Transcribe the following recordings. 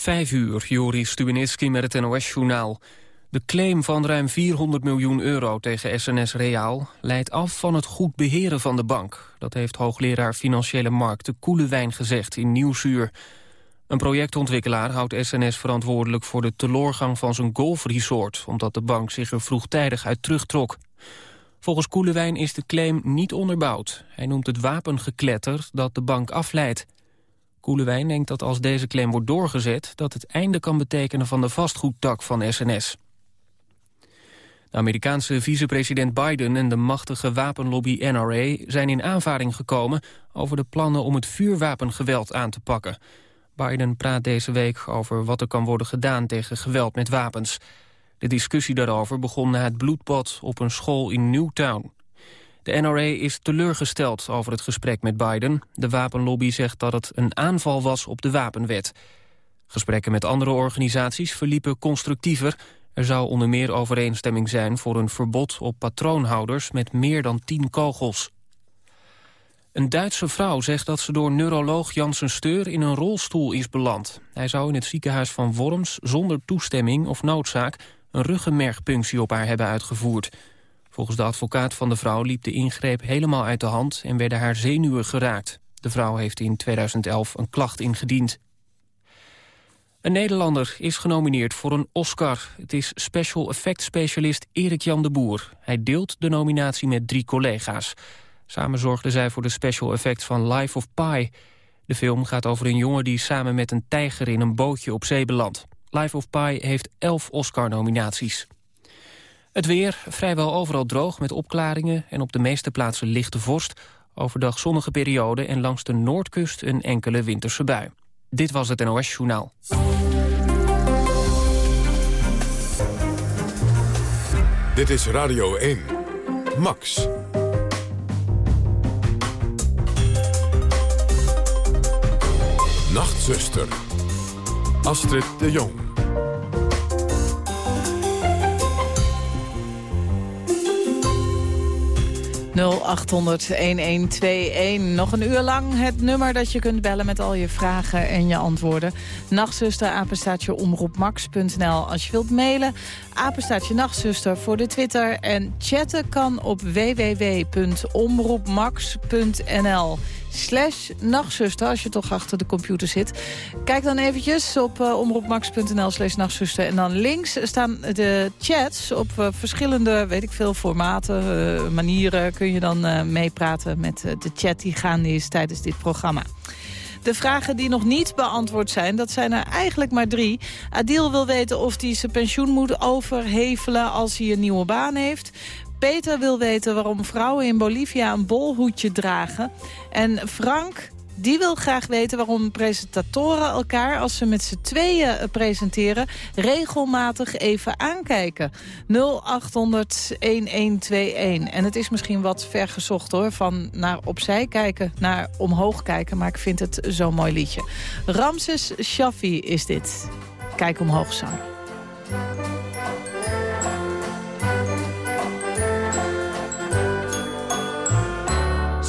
Vijf uur, Joris Stubenitski met het NOS-journaal. De claim van ruim 400 miljoen euro tegen SNS Reaal... leidt af van het goed beheren van de bank. Dat heeft hoogleraar Financiële Markten Koelewijn gezegd in Nieuwsuur. Een projectontwikkelaar houdt SNS verantwoordelijk... voor de teloorgang van zijn golfresort... omdat de bank zich er vroegtijdig uit terugtrok. Volgens Koelewijn is de claim niet onderbouwd. Hij noemt het wapengekletter dat de bank afleidt. Koelewijn denkt dat als deze claim wordt doorgezet... dat het einde kan betekenen van de vastgoedtak van SNS. De Amerikaanse vicepresident Biden en de machtige wapenlobby NRA... zijn in aanvaring gekomen over de plannen om het vuurwapengeweld aan te pakken. Biden praat deze week over wat er kan worden gedaan tegen geweld met wapens. De discussie daarover begon na het bloedbad op een school in Newtown. De NRA is teleurgesteld over het gesprek met Biden. De wapenlobby zegt dat het een aanval was op de wapenwet. Gesprekken met andere organisaties verliepen constructiever. Er zou onder meer overeenstemming zijn voor een verbod op patroonhouders met meer dan tien kogels. Een Duitse vrouw zegt dat ze door neuroloog Janssen Steur in een rolstoel is beland. Hij zou in het ziekenhuis van Worms zonder toestemming of noodzaak een ruggenmergpunctie op haar hebben uitgevoerd. Volgens de advocaat van de vrouw liep de ingreep helemaal uit de hand... en werden haar zenuwen geraakt. De vrouw heeft in 2011 een klacht ingediend. Een Nederlander is genomineerd voor een Oscar. Het is special effect specialist Erik Jan de Boer. Hij deelt de nominatie met drie collega's. Samen zorgden zij voor de special effects van Life of Pi. De film gaat over een jongen die samen met een tijger in een bootje op zee belandt. Life of Pi heeft elf Oscar-nominaties. Het weer vrijwel overal droog met opklaringen en op de meeste plaatsen lichte vorst. Overdag zonnige periode en langs de noordkust een enkele winterse bui. Dit was het NOS Journaal. Dit is Radio 1. Max. Nachtzuster. Astrid de Jong. 0800-1121. Nog een uur lang het nummer dat je kunt bellen met al je vragen en je antwoorden. Nachtzuster, apenstaatje omroepmax.nl. Als je wilt mailen, apenstaatje nachtzuster voor de Twitter. En chatten kan op www.omroepmax.nl slash nachtzuster, als je toch achter de computer zit. Kijk dan eventjes op uh, omroepmax.nl slash nachtzuster. En dan links staan de chats op uh, verschillende, weet ik veel, formaten, uh, manieren. Kun je dan meepraten met de chat die gaande is tijdens dit programma. De vragen die nog niet beantwoord zijn, dat zijn er eigenlijk maar drie. Adil wil weten of hij zijn pensioen moet overhevelen als hij een nieuwe baan heeft. Peter wil weten waarom vrouwen in Bolivia een bolhoedje dragen. En Frank die wil graag weten waarom presentatoren elkaar... als ze met z'n tweeën eh, presenteren, regelmatig even aankijken. 0800-1121. En het is misschien wat vergezocht hoor, van naar opzij kijken, naar omhoog kijken. Maar ik vind het zo'n mooi liedje. Ramses Shaffi is dit. Kijk omhoog, Sam.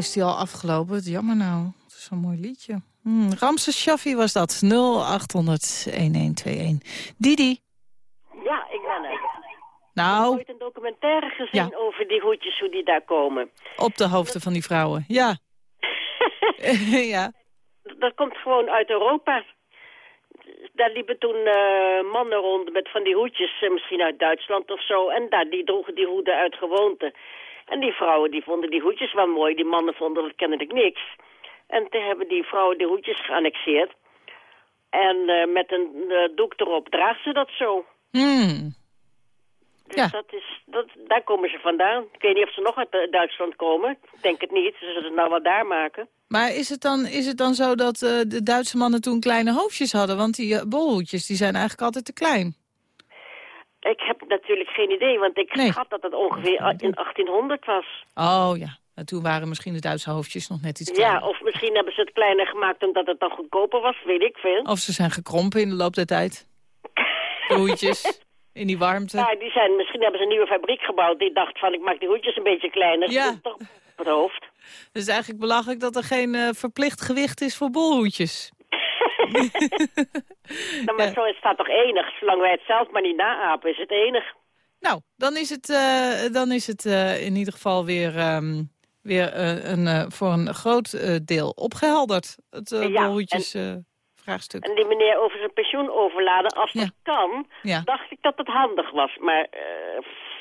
Is die al afgelopen? Jammer nou. Het is zo'n mooi liedje. Hmm, Ramses Shaffi was dat. 0800-1121. Didi. Ja, ik ben er. Ik heb Nou, ooit een documentaire gezien Ja. over die hoedjes, hoe die daar komen. op de hoofden van die vrouwen. Ja. ja. Dat komt gewoon uit Europa. Daar liepen toen eh, mannen rond met van die hoedjes, eh, misschien uit Duitsland of zo. En daar, die droegen die hoeden uit gewoonte. En die vrouwen die vonden die hoedjes wel mooi. Die mannen vonden dat kennelijk niks. En toen hebben die vrouwen die hoedjes geannexeerd. En eh, met een eh, doek erop draagt ze dat zo. Hmm. Dus Ja. dat is, dat, daar komen ze vandaan. Ik weet niet of ze nog uit eh, Duitsland komen. Ik denk het niet. Ze zullen het nou wel daar maken. Maar is het dan, is het dan zo dat de Duitse mannen toen kleine hoofdjes hadden? Want die bolhoedjes die zijn eigenlijk altijd te klein. Ik heb natuurlijk geen idee, want ik Nee. schat dat het ongeveer in 1800 was. Oh ja. En toen waren misschien de Duitse hoofdjes nog net iets kleiner. Ja, of misschien hebben ze het kleiner gemaakt omdat het dan goedkoper was, weet ik veel. Of ze zijn gekrompen in de loop der tijd. De hoedjes. In die warmte. Ja, die zijn, misschien hebben ze een nieuwe fabriek gebouwd die dacht van ik maak die hoedjes een beetje kleiner. Ja. Dat is toch op het hoofd. Het is eigenlijk belachelijk dat er geen eh, verplicht gewicht is voor bolhoedjes. Nou, maar Ja. zo is het toch enig. Zolang wij het zelf maar niet naapen, is het enig. Nou, dan is het, eh, dan is het eh, in ieder geval weer, ehm, weer eh, een, voor een groot deel opgehelderd. Het uh, Ja, eh, vraagstuk. En die meneer over zijn pensioen overladen, als dat kan, dacht ik dat het handig was. Maar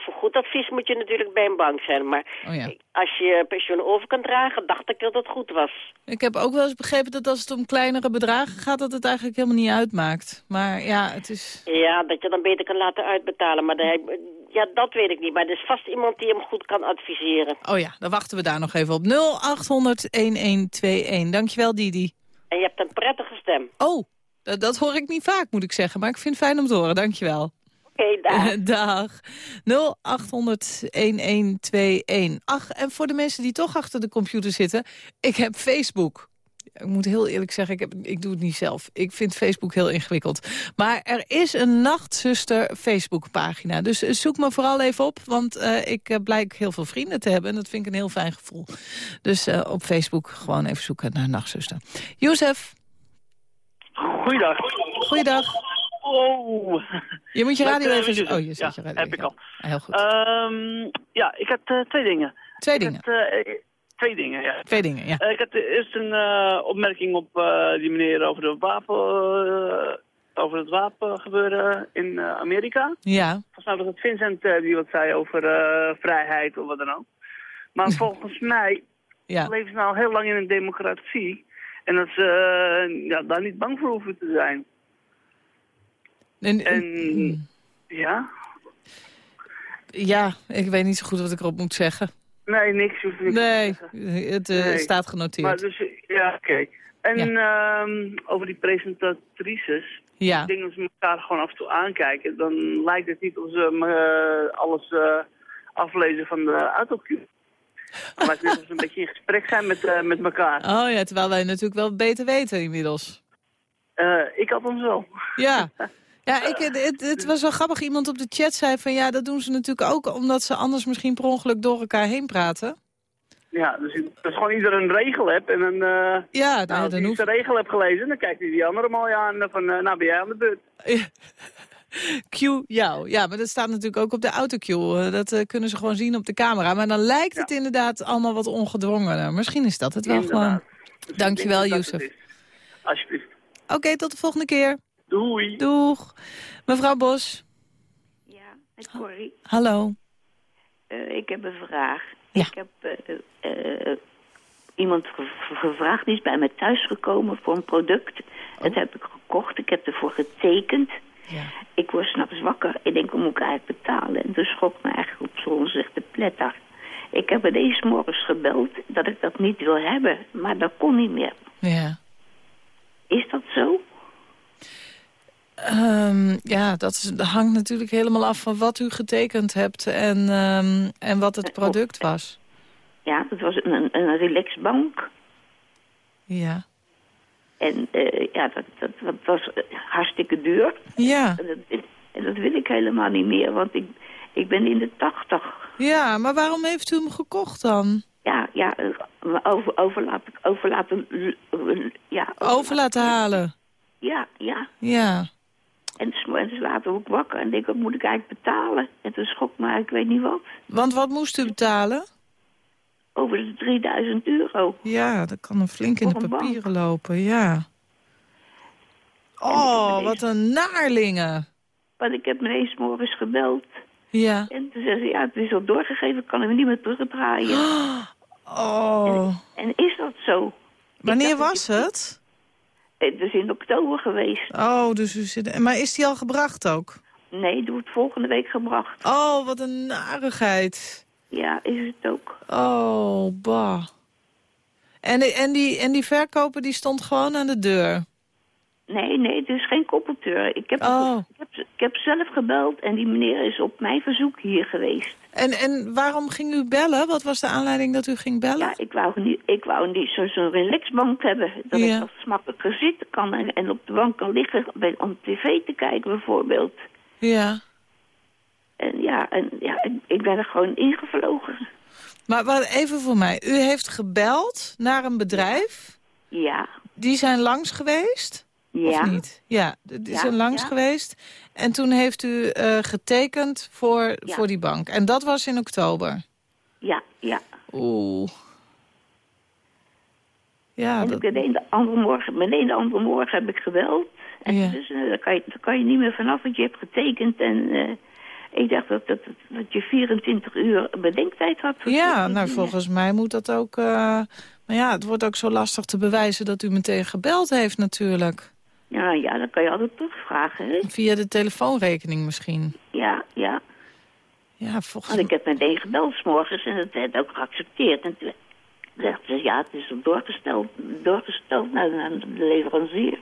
voor goed advies moet je natuurlijk bij een bank zijn. Maar Oh ja. als je pensioen over kan dragen, dacht ik dat het goed was. Ik heb ook wel eens begrepen dat als het om kleinere bedragen gaat... dat het eigenlijk helemaal niet uitmaakt. Maar ja, het is... Ja, dat je dan beter kan laten uitbetalen. Maar ja, dat weet ik niet. Maar er is vast iemand die hem goed kan adviseren. Oh ja, dan wachten we daar nog even op. 0800-1121. Dankjewel, Didi. En je hebt een prettige stem. Oh, dat, dat hoor ik niet vaak, moet ik zeggen. Maar ik vind het fijn om te horen. Dankjewel. Oké, daar. Dag. 0800-1121. Ach, en voor de mensen die toch achter de computer zitten... ik heb Facebook. Ik moet heel eerlijk zeggen, ik, heb, ik doe het niet zelf. Ik vind Facebook heel ingewikkeld. Maar er is een Nachtzuster Facebookpagina. Dus eh, zoek me vooral even op, want eh, ik eh, blijk heel veel vrienden te hebben. En dat vind ik een heel fijn gevoel. Dus eh, op Facebook gewoon even zoeken naar Nachtzuster. Jozef, Goeiedag. goeiedag. Oh. Je moet je radio even... Oh, je zet je Ja, radio heb ik al. aan. Heel goed. Ehm, ja, ik had eh, twee dingen. Twee Ik dingen. had, eh, twee dingen, ja. Twee dingen, ja. Eh, ik had eerst een opmerking op die meneer over, de wapen, over het wapengebeuren in Amerika. Ja, Volgens mij was het Vincent die wat zei over vrijheid of wat dan ook. Maar volgens mij ja. leven ze nou heel lang in een democratie. En dat ze ja, daar niet bang voor hoeven te zijn. En, En ja, ja, ik weet niet zo goed wat ik erop moet zeggen. nee, niks. hoeft niks te Nee, het eh, Nee. staat Maar genoteerd. dus, ja, oké. En ehm, over die presentatrices. Ja, Ik denk dat ze elkaar gewoon af en toe aankijken. Dan lijkt het niet of ze eh, alles eh, aflezen van de autocue. Dan lijkt het ze een beetje in gesprek zijn met, met elkaar. oh ja, terwijl wij natuurlijk wel beter weten inmiddels. Ik althans wel. Ja, ja ik, het, het, was wel grappig. Iemand op de chat zei van ja, dat doen ze natuurlijk ook... omdat ze anders misschien per ongeluk door elkaar heen praten. Ja, dus als gewoon ieder een regel hebt en dan... eh, Ja, nou, nou, als hij hoeft... de regel hebt gelezen, dan kijkt hij die andere mooi aan. Van, eh, nou ben jij aan de beurt. Q jou. Ja, maar dat staat natuurlijk ook op de autocue. Eh, Dat kunnen ze gewoon zien op de camera. Maar dan lijkt het inderdaad allemaal wat ongedwongen. Misschien is dat het wel Inderdaad. gewoon. Dus Dankjewel, dat dat is. Alsjeblieft. Oké, tot de volgende keer. Eh, ik heb een vraag. Ja. Ik heb eh, eh, iemand ge- gevraagd, die is bij mij thuisgekomen voor een product. Dat heb ik gekocht, ik heb ervoor getekend. Ja. Ik word s'nachts wakker. Ik denk, hoe moet ik eigenlijk betalen? En toen schrok me eigenlijk op zo'n zegt de pletter. Ik heb ineens morgens gebeld dat ik dat niet wil hebben. Maar dat kon niet meer. Ja. Is dat zo? Ehm, ja, dat, is, dat hangt natuurlijk helemaal af van wat u getekend hebt en, ehm, en wat het product was. Ja, dat was een, een, relaxbank. Ja. En eh, ja, dat, dat, dat was eh, hartstikke duur. Ja. En dat, en dat wil ik helemaal niet meer, want ik, ik ben in de tachtig. ja, maar waarom heeft u hem gekocht dan? Ja, ja, eh, over, over, laten, over laten... Ja, Over laten halen. Ja, ja. Ja. En s morgens later ook wakker en denk, wat moet ik eigenlijk betalen? En toen schrok me, ik weet niet wat, Want wat moest u betalen? over de 3000 euro. Ja, dat kan een flink in de bank. papieren lopen, ja. Oh, wat een naarlingen. Want ik heb me eens morgens gebeld. Ja. En toen zei ze, ja, het is al doorgegeven, ik kan hem niet meer terugdraaien. Oh. En is dat zo? Wanneer was het? Het is in oktober geweest. Oh, dus u zit... Maar is die al gebracht ook? Nee, die wordt volgende week gebracht. Oh, wat een narigheid. Ja, is het ook. Oh, bah. En, die- en, die, en die verkoper die stond gewoon aan de deur? Nee, nee, het is geen koppelteur. Ik heb, Oh. ik, heb, ik heb zelf gebeld en die meneer is op mijn verzoek hier geweest. En, en waarom ging u bellen? Wat was de aanleiding dat u ging bellen? Ja, ik wou niet, ik wou niet zo- zo'n relaxbank hebben. Dat Ja. ik wat makkelijker zitten kan en, en op de bank kan liggen om tv te kijken bijvoorbeeld. Ja. En ja, en, ja ik, ik ben er gewoon ingevlogen. Maar wat, even voor mij. U heeft gebeld naar een bedrijf. Ja, Die zijn langs geweest? Ja, Of niet? Ja, die Ja, zijn langs ja. geweest. En toen heeft u eh, getekend voor, Ja. voor die bank. En dat was in oktober. ja, ja. Oeh. Ja, en dat, de ene andere morgen, andere morgen heb ik gebeld. En dus, daar, kan je, daar kan je niet meer vanaf, want je hebt getekend. En eh, ik dacht dat, dat, dat je 24 uur bedenktijd had. voor ja, nou volgens mij moet dat ook... eh, maar ja, het wordt ook zo lastig te bewijzen dat u meteen gebeld heeft natuurlijk. Ja, ja, dan kan je altijd terugvragen. Hè? Via de telefoonrekening misschien. Ja, ja. Ja, volgens Want ik heb meteen gebeld 's morgens en dat werd ook geaccepteerd. En toen zegt ze, ja, het is doorgesteld, doorgesteld naar, naar de leverancier.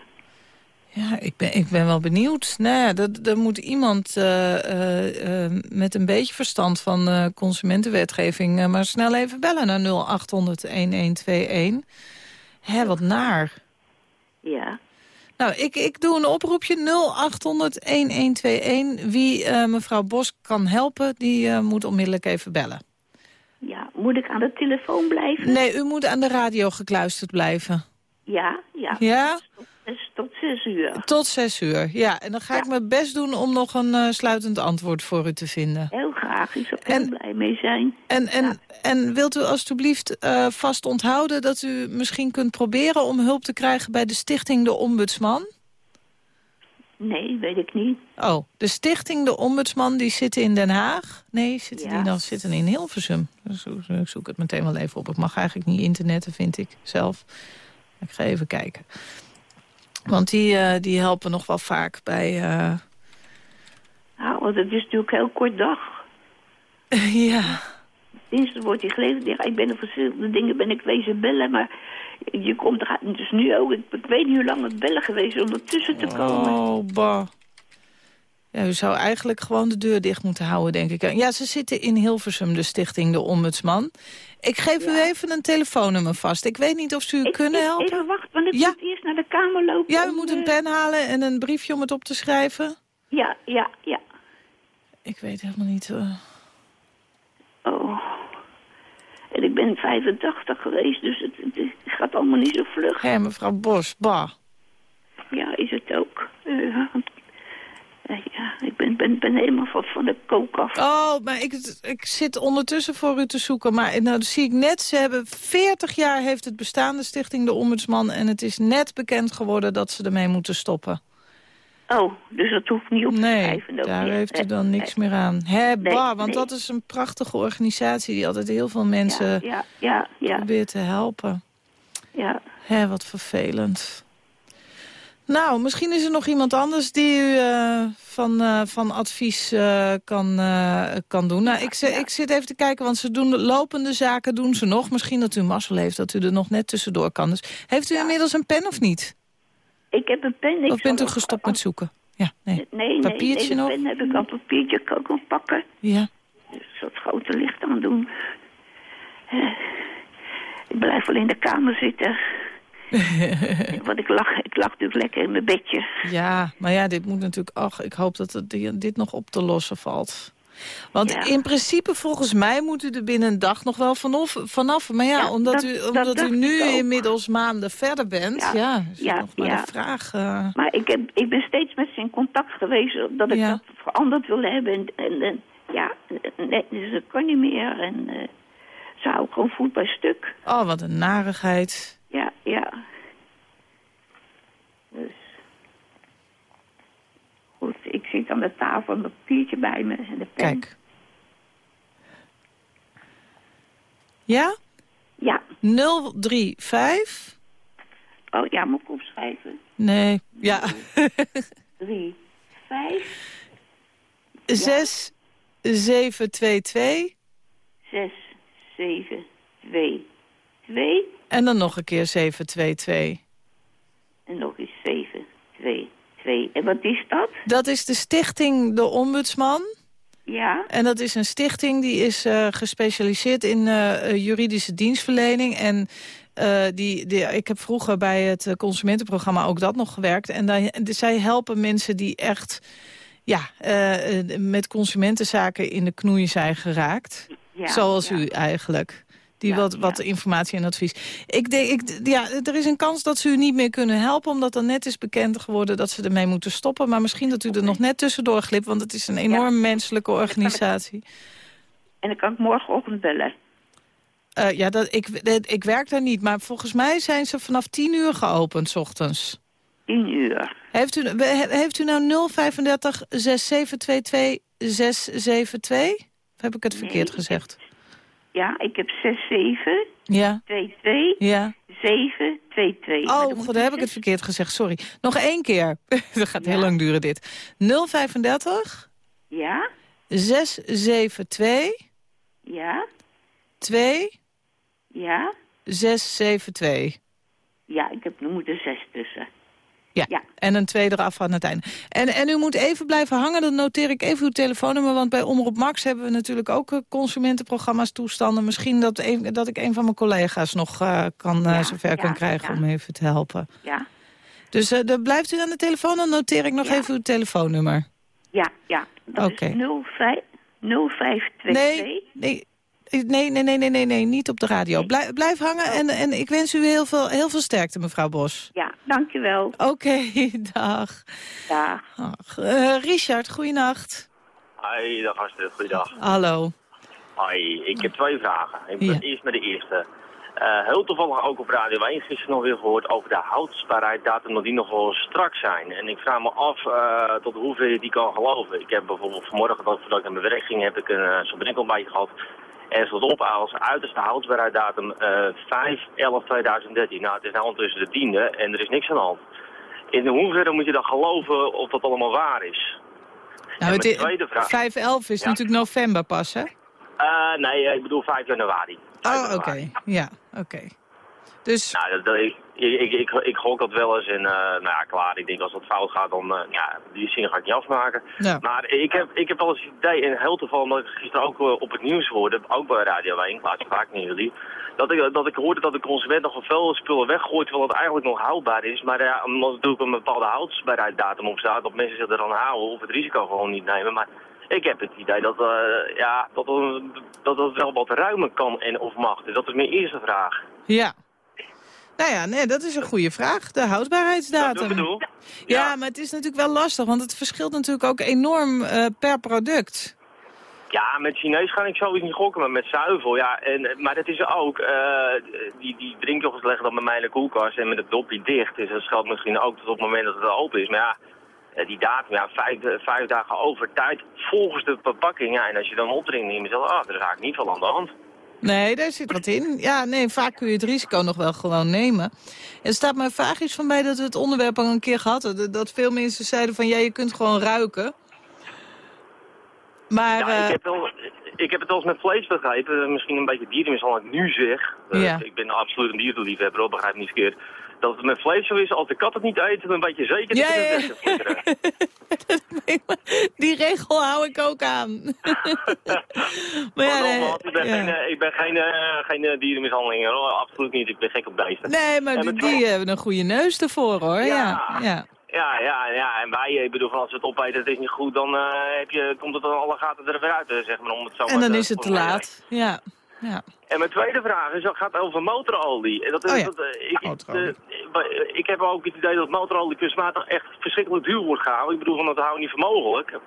Ja, ik ben, ik ben wel benieuwd. Nee, dat, er moet iemand eh, eh, eh, met een beetje verstand van consumentenwetgeving... maar snel even bellen naar 0800-1121. Hé, wat naar. Ja, Nou, ik, ik doe een oproepje 0800-1121. Wie eh, mevrouw Bos kan helpen, die eh, moet onmiddellijk even bellen. ja. Moet ik aan de telefoon blijven? Nee, u moet aan de radio gekluisterd blijven. Ja, ja. Ja? Dus tot zes uur. Tot zes uur. Ja, en dan ga ik mijn best doen om nog een eh, sluitend antwoord voor u te vinden. Heel graag. Ik zou er En- heel blij mee zijn. En, en, en wilt u alstublieft eh, vast onthouden dat u misschien kunt proberen om hulp te krijgen bij de stichting De Ombudsman? Nee, weet ik niet. Oh, de stichting De Ombudsman die zitten in Den Haag. Nee, zitten Ja. die dan zitten in Hilversum. Zo- zo- Ik zoek het meteen wel even op. Ik mag eigenlijk niet internetten, vind ik zelf. Ik ga even kijken. Want die, eh, die helpen nog wel vaak bij... Nou, want het is natuurlijk heel kort dag. ja, Dinsdag wordt hij geleverd. Ja, ik ben er verschillende dingen ben ik wezen bellen, maar je komt er dus nu ook. Ik, weet niet hoe lang het bellen geweest is om ertussen te komen. Oh, bah. Ja, u zou eigenlijk gewoon de deur dicht moeten houden, denk ik. Ja, ze zitten in Hilversum, de stichting De Ombudsman. Ik geef u even een telefoonnummer vast. Ik weet niet of ze u Ik- kunnen helpen. Even wachten, want ik Ja. moet eerst naar de kamer lopen. Ja, u moet een eh, pen halen en een briefje om het op te schrijven. Ja, ja, ja. Ik weet helemaal niet... eh. Oh. En ik ben 85 geweest, dus het, gaat allemaal niet zo vlug. Hé, mevrouw Bos, bah. Ja, is het ook. Eh, ja, ik ben, ben, ben helemaal van, van de kook af. Oh, maar ik, ik zit ondertussen voor u te zoeken. Maar nou zie ik net, ze hebben 40 jaar heeft het bestaan, de stichting De Ombudsman. En het is net bekend geworden dat ze ermee moeten stoppen. Oh, dus dat hoeft niet op te Nee, schrijven. ook daar niet. heeft u Nee, dan niks nee. meer aan. Hè, Nee, want nee. dat is een prachtige organisatie... die altijd heel veel mensen Ja, ja, ja, ja, probeert te helpen. ja. Hé, wat vervelend. Nou, misschien is er nog iemand anders die u eh, van, eh, van advies eh, kan, kan doen. Nou, ik, ik zit even te kijken, want ze doen de lopende zaken doen ze nog. Misschien dat u mazzel heeft, dat u er nog net tussendoor kan. Dus heeft u inmiddels een pen of niet? Ik heb een pen. Ik Of bent u gestopt met zoeken? Ja, nee. Nee, nee, Papiertje nee, pen heb ik al. Papiertje kan ik ook pakken. Ja. Dus dat grote licht aan doen. Ik blijf wel in de kamer zitten. Want ik lag, ik lag natuurlijk lekker in mijn bedje. Ja, maar ja, dit moet natuurlijk... Ach, ik hoop dat het, dit nog op te lossen valt. Want Ja. in principe, volgens mij, moet u er binnen een dag nog wel vanaf. vanaf. Maar ja, Ja, omdat, dat- u, dat omdat u nu inmiddels maanden verder bent... Ja, Ja, is ja, nog maar de vraag... eh, Maar ik, heb, ik ben steeds met ze in contact geweest dat ik dat veranderd wil hebben. En, en, en ja, nee, dus dat kan niet meer. En eh ze gewoon voet bij stuk. oh, wat een narigheid. Ja, ja. Dus. Goed, ik zit aan de tafel, een papiertje bij me en de pen. Kijk. Ja? Ja, 035? oh ja, moet ik opschrijven. Nee, ja. Drie, vijf, 6722 zes, zeven, twee, twee. En dan nog een keer 722. En nog eens zeven, twee, twee. En wat is dat? Dat is de stichting De Ombudsman. Ja, En dat is een stichting die is eh, gespecialiseerd in eh, eh, juridische dienstverlening. En die, die, ik heb vroeger bij het consumentenprogramma ook dat nog gewerkt. En daar, zij helpen mensen die echt ja, met consumentenzaken in de knoei zijn geraakt. ja. Zoals ja. u eigenlijk. Die Ja, wat, wat ja. informatie en advies. Ik denk, ik, ja, er is een kans dat ze u niet meer kunnen helpen... omdat er net is bekend geworden dat ze ermee moeten stoppen. Maar misschien dat u er nog net tussendoor glipt... want het is een enorm menselijke organisatie. En dan kan ik morgenochtend bellen. Eh, ja, dat, ik, ik werk daar niet, maar volgens mij zijn ze vanaf 10 uur geopend, 's ochtends. Tien uur. Heeft u, he- heeft u nou 035 6722 672? Of heb ik het verkeerd gezegd? ja, ik heb 6, 7, ja. 2, 2, ja. 7, 2, 2. Oh, god, heb ik het verkeerd gezegd, sorry. Nog één keer. dat gaat ja. heel lang duren, dit. 035. Ja. 6, 7, 2. Ja. 2. Ja. 6, 7, 2. Ja, ik heb, er moet zes 6 tussen. Ja. Ja. en een tweede eraf aan het einde. En, en u moet even blijven hangen, dan noteer ik even uw telefoonnummer... want bij Omroep Max hebben we natuurlijk ook eh, consumentenprogramma's toestanden. Misschien dat, een, dat ik een van mijn collega's nog eh, kan, eh, Ja, zover ja, kan krijgen om even te helpen. Ja, Dus dan blijft u aan de telefoon, dan noteer ik nog even uw telefoonnummer. ja, ja. Dat is 05, 0522. Nee, nee, nee, nee, nee, nee, nee, nee, niet op de radio. Blijf, blijf hangen en, en ik wens u heel veel, heel veel sterkte, mevrouw Bos. Ja, dankjewel. Oké, dag. Dag. Ach, eh, Richard, goeienacht. Hoi, dag Astrid, goeiedag. Hallo. Hoi, ik heb twee vragen. Ik Ja. eerst met de eerste. Eh, heel toevallig ook op Radio 1 gisteren nog weer gehoord over de houdbaarheidsdatum die nog wel strak zijn. En ik vraag me af eh, tot hoever je die kan geloven. Ik heb bijvoorbeeld vanmorgen, dat, voordat ik naar mijn werk ging, heb ik een uh, zo'n drinkontbijtje gehad. En stond op als uiterste houdbaarheidsdatum eh 5-11-2013. Nou, het is nou ondertussen de tiende en er is niks aan de hand. In hoeverre moet je dan geloven of dat allemaal waar is? Nou, het mijn i- tweede vraag- 5-11 is Ja. natuurlijk november pas, hè? Eh, nee, ik bedoel 5 januari. 5 Oh, oké. Ja, oké. Dus, Nou, dat, dat- ik, ik, ik, gok dat wel eens en eh, nou ja, klaar. Ik denk als dat fout gaat, dan uh, ja, die zin ga ik niet afmaken. Ja. Maar ik heb, ik heb wel eens het idee, en heel toevallig, omdat ik gisteren ook uh, op het nieuws hoorde, ook bij Radio 1, plaats vaak niet jullie, dat ik, dat ik hoorde dat de consument nog veel spullen weggooit, terwijl het eigenlijk nog houdbaar is. Maar ja, omdat er natuurlijk een bepaalde houdbaarheidsdatum op staat, dat mensen zich eraan houden of het risico gewoon niet nemen. Maar ik heb het idee dat, ja, dat, dat het wel wat ruimer kan en of mag. Dus dat is mijn eerste vraag. ja. Nou ja, nee, dat is een goede vraag. De houdbaarheidsdatum. Dat bedoel ja. ja, maar het is natuurlijk wel lastig, want het verschilt natuurlijk ook enorm uh, per product. Ja, met Chinees ga ik sowieso niet gokken, maar met zuivel, ja. En, maar het is ook, uh, die, die drinkjoggers leggen dan bij mij in de koelkast en met het dopje dicht. Dus dat geldt misschien ook tot op het moment dat het open is. Maar ja, eh, die datum, ja, vijf, eh, vijf dagen over tijd volgens de verpakking. Ja, en als je dan opdringt, neem je ah, er is eigenlijk niet veel aan de hand. Nee, daar zit wat in. Ja, nee, vaak kun je het risico nog wel gewoon nemen. Er staat maar vaag iets van mij dat we het onderwerp al een keer gehad hadden. Dat veel mensen zeiden van, ja, je kunt gewoon ruiken. Maar... Ja, eh, ik, heb wel, ik heb het wel eens met vlees begrepen. Misschien een beetje dierenmishandeling nu zeg. Eh, Ja. Ik ben absoluut een dierenliefhebber, hoor, begrijp niet verkeerd. Dat het met vlees zo is, als de kat het niet eet, dan weet je zeker dat Ja, je ja, het. Die regel hou ik ook aan. maar ja, nee, nogmaals, ik ben ja. geen, eh, ik ben geen, eh, geen eh, dierenmishandelinger, hoor. absoluut niet. Ik ben gek op beesten. nee, maar die, hebben een goede neus ervoor, hoor. Ja, Ja. ja. Ja. En wij, ik bedoel, van als we het opeten, het is niet goed, dan eh, heb je, komt het dan alle gaten er weer uit, eh, zeg maar. Om het zo En dan te is het te laat. Ja, ja. En mijn tweede vraag is, dat gaat over motorolie. En dat, is- Oh ja. dat, eh, ik, Motorolie. eh, ik heb ook het idee dat motorolie kunstmatig echt verschrikkelijk duur wordt gehouden. Ik bedoel, van dat hou ik niet voor mogelijk.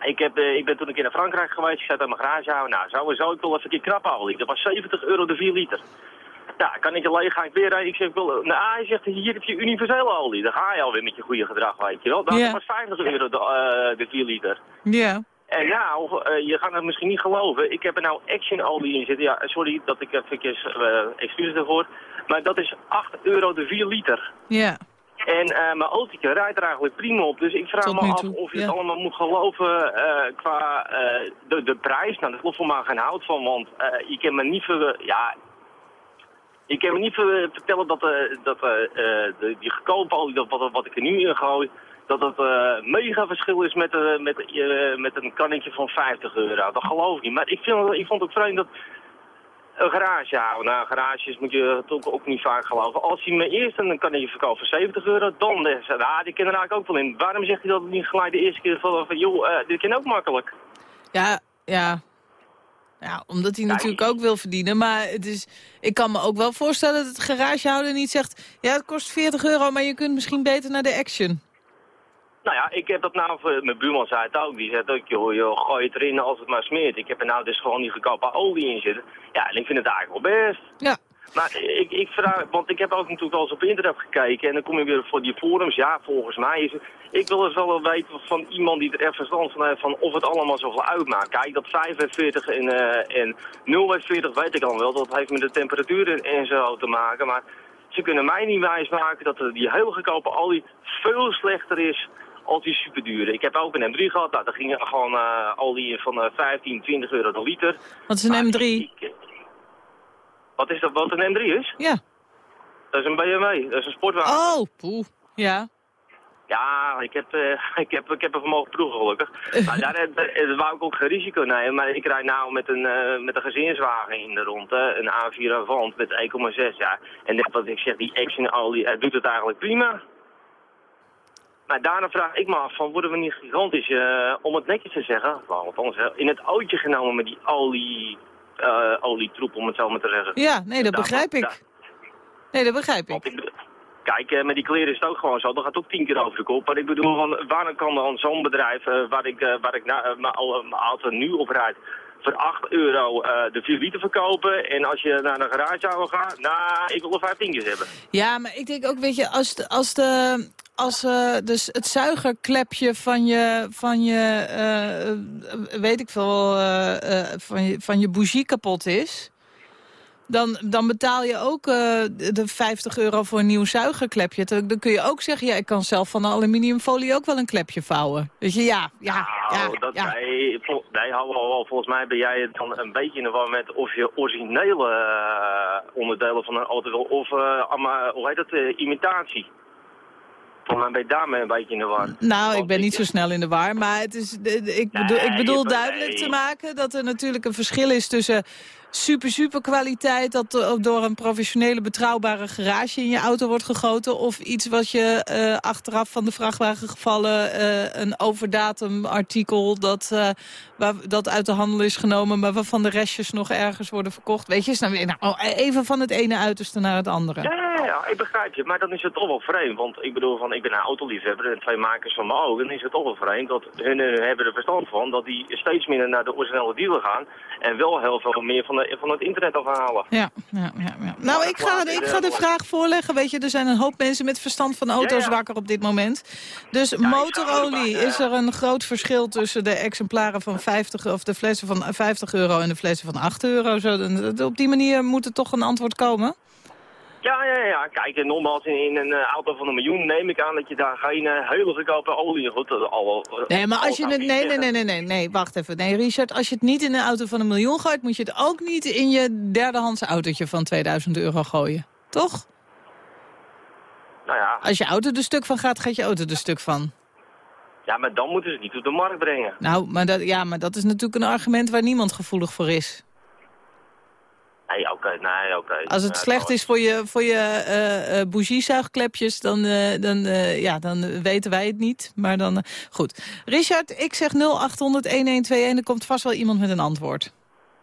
Ik, heb, eh, ik ben toen een keer naar Frankrijk geweest, ik zat aan mijn garage houden. Nou, sowieso, ik wil even een keer krapolie. Dat was 70 euro de 4 liter. Ja, kan ik je leeg, ga ik weer rijden. Ik zeg, ik wil, nou, hij zegt, hier heb je universele olie. Dan ga je alweer met je goede gedrag, weet je wel. Dat was 50 euro de, eh, de 4 liter. Ja. En nou, eh, je gaat het misschien niet geloven. Ik heb er nou Action-olie in zitten. Ja, sorry dat ik eventjes eh excuses daarvoor. Maar dat is 8 euro de 4 liter. Ja. En eh, mijn autootje rijdt er eigenlijk prima op. Dus ik vraag Tot me af toe, of je ja. het allemaal moet geloven qua de, de prijs. Nou, daar klopt voor mij geen hout van. Want je kan me niet... Ver, ja, je kan me niet ver- vertellen dat, dat de, die goedkope olie, dat, wat, wat ik er nu in gooi... Dat het eh, mega verschil is met, eh, met, eh, met een kannetje van 50 euro. Dat geloof ik niet. Maar ik, vind, ik vond het vreemd dat een garage houden. Nou, garages moet je toch ook niet vaak geloven. Als hij me eerst een kannetje verkoopt voor 70 euro, dan zegt hij, nou, die ken er eigenlijk ook wel in. Waarom zegt hij dat niet gelijk de eerste keer van, joh, dit kan ook makkelijk. Ja, ja. Ja, omdat hij natuurlijk ook wil verdienen. Maar het is, ik kan me ook wel voorstellen dat het garagehouder niet zegt... ja, het kost 40 euro, maar je kunt misschien beter naar de Action. Nou ja, ik heb dat nou, mijn buurman zei het ook, die zegt ook, joh, joh, gooi het erin als het maar smeert. Ik heb er nou dus gewoon die goedkope olie in zitten. Ja, en ik vind het eigenlijk wel best. Ja. Maar ik, ik vraag, want ik heb ook natuurlijk wel eens op internet gekeken en dan kom je weer voor die forums. Ja, volgens mij is het, ik wil eens wel weten van iemand die er echt verstand van heeft van of het allemaal zoveel uitmaakt. Kijk, dat 45 en, eh en 0,40 weet ik al wel, dat heeft met de temperatuur en, zo te maken. Maar ze kunnen mij niet wijsmaken dat die hele goedkope olie veel slechter is als die superdure. Ik heb ook een M3 gehad, nou, daar ging er gewoon eh, olie van eh 15, 20 euro de liter. Wat is een Maar M3? ik- wat is dat, wat een M3 is? Ja. Dat is een BMW, dat is een sportwagen. Oh, poeh. Ja. Ja, ik heb, eh, ik heb, ik heb er mogen proeven gelukkig. Maar daar, eh, daar wou ik ook geen risico nemen. Maar ik rijd nou met een, eh, met een gezinswagen in de rond, hè, een A4 Avant met 1,6 ja. En net wat ik zeg, die Action olie, hij doet het eigenlijk prima. Maar daarna vraag ik me af, van, worden we niet gigantisch, eh, om het netjes te zeggen, wat anders, in het ootje genomen met die olie, eh olietroep, om het zo maar te zeggen. Ja, nee, dat Daar- begrijp daar- ik. Nee, dat begrijp want ik. Kijk, eh, met die kleren is het ook gewoon zo. Dat gaat ook tien keer over de kop. Maar ik bedoel, van, waarom kan dan zo'n bedrijf, eh, waar ik, waar ik mijn au- mijn auto nu op rijd, voor 8 euro de 4 liter verkopen. En als je naar een garage gaat, nou, ik wil er 15 keer hebben. Ja, maar ik denk ook, weet je, als de, als de, als eh, dus het zuigerklepje van je, van je eh, weet ik veel, eh, van je, van je bougie kapot is... Dan, dan betaal je ook de 50 euro voor een nieuw zuigerklepje. Dan kun je ook zeggen, ja, ik kan zelf van een aluminiumfolie ook wel een klepje vouwen. Weet je, ja, ja, Nou, ja. dat, ja. Nee, nee hou, volgens mij ben jij dan een beetje in de war met of je originele onderdelen van een auto wil of, hoe heet dat, imitatie. Mij ben je daarmee een beetje in de war. Nou, ik ben niet zo snel in de war, maar het is, ik bedoel, ik bedoel duidelijk nee. te maken dat er natuurlijk een verschil is tussen super, super kwaliteit dat do- door een professionele, betrouwbare garage in je auto wordt gegoten of iets wat je eh, achteraf van de vrachtwagen gevallen, eh, een overdatum artikel dat, eh, waar, dat uit de handel is genomen, maar waarvan de restjes nog ergens worden verkocht. Weet je, nou weer, nou, even van het ene uiterste naar het andere. Ja, ja, ja, ik begrijp je, maar dan is het toch wel vreemd. Want ik bedoel, van, ik ben een autoliefhebber en twee makers van mijn ogen. Dan is het toch wel vreemd dat hun, hebben er verstand van dat die steeds minder naar de originele dealer gaan. En wel heel veel meer van, de, van het internet afhalen. Ja, ja, ja. ja. Nou, ik ga, ik ga de vraag voorleggen. Weet je, er zijn een hoop mensen met verstand van auto's Ja, ja. wakker op dit moment. Dus motorolie, is er een groot verschil tussen de exemplaren van 50... of de flessen van 50 euro en de flessen van 8 euro? Zo, op die manier moet er toch een antwoord komen? Ja, ja, ja. Kijk, nogmaals, in, in een eh, auto van een miljoen neem ik aan dat je daar geen eh, hele goedkope olie... Goed, dat al, al- Nee, maar als je het... Nee, nee, nee, nee, nee, nee, wacht even. Nee, Richard, als je het niet in een auto van een miljoen gooit... moet je het ook niet in je derdehands autootje van 2000 euro gooien. Toch? Nou ja, Als je auto er stuk van gaat, gaat je auto er stuk van. ja, maar dan moeten ze het niet op de markt brengen. Nou, maar dat, ja, maar dat is natuurlijk een argument waar niemand gevoelig voor is. Nee, oké, nee, oké. Als het slecht is voor je, voor je bougie-zuigklepjes, dan, eh, dan, ja, dan weten wij het niet. Maar dan, goed. Richard, ik zeg 0800-1121, er komt vast wel iemand met een antwoord.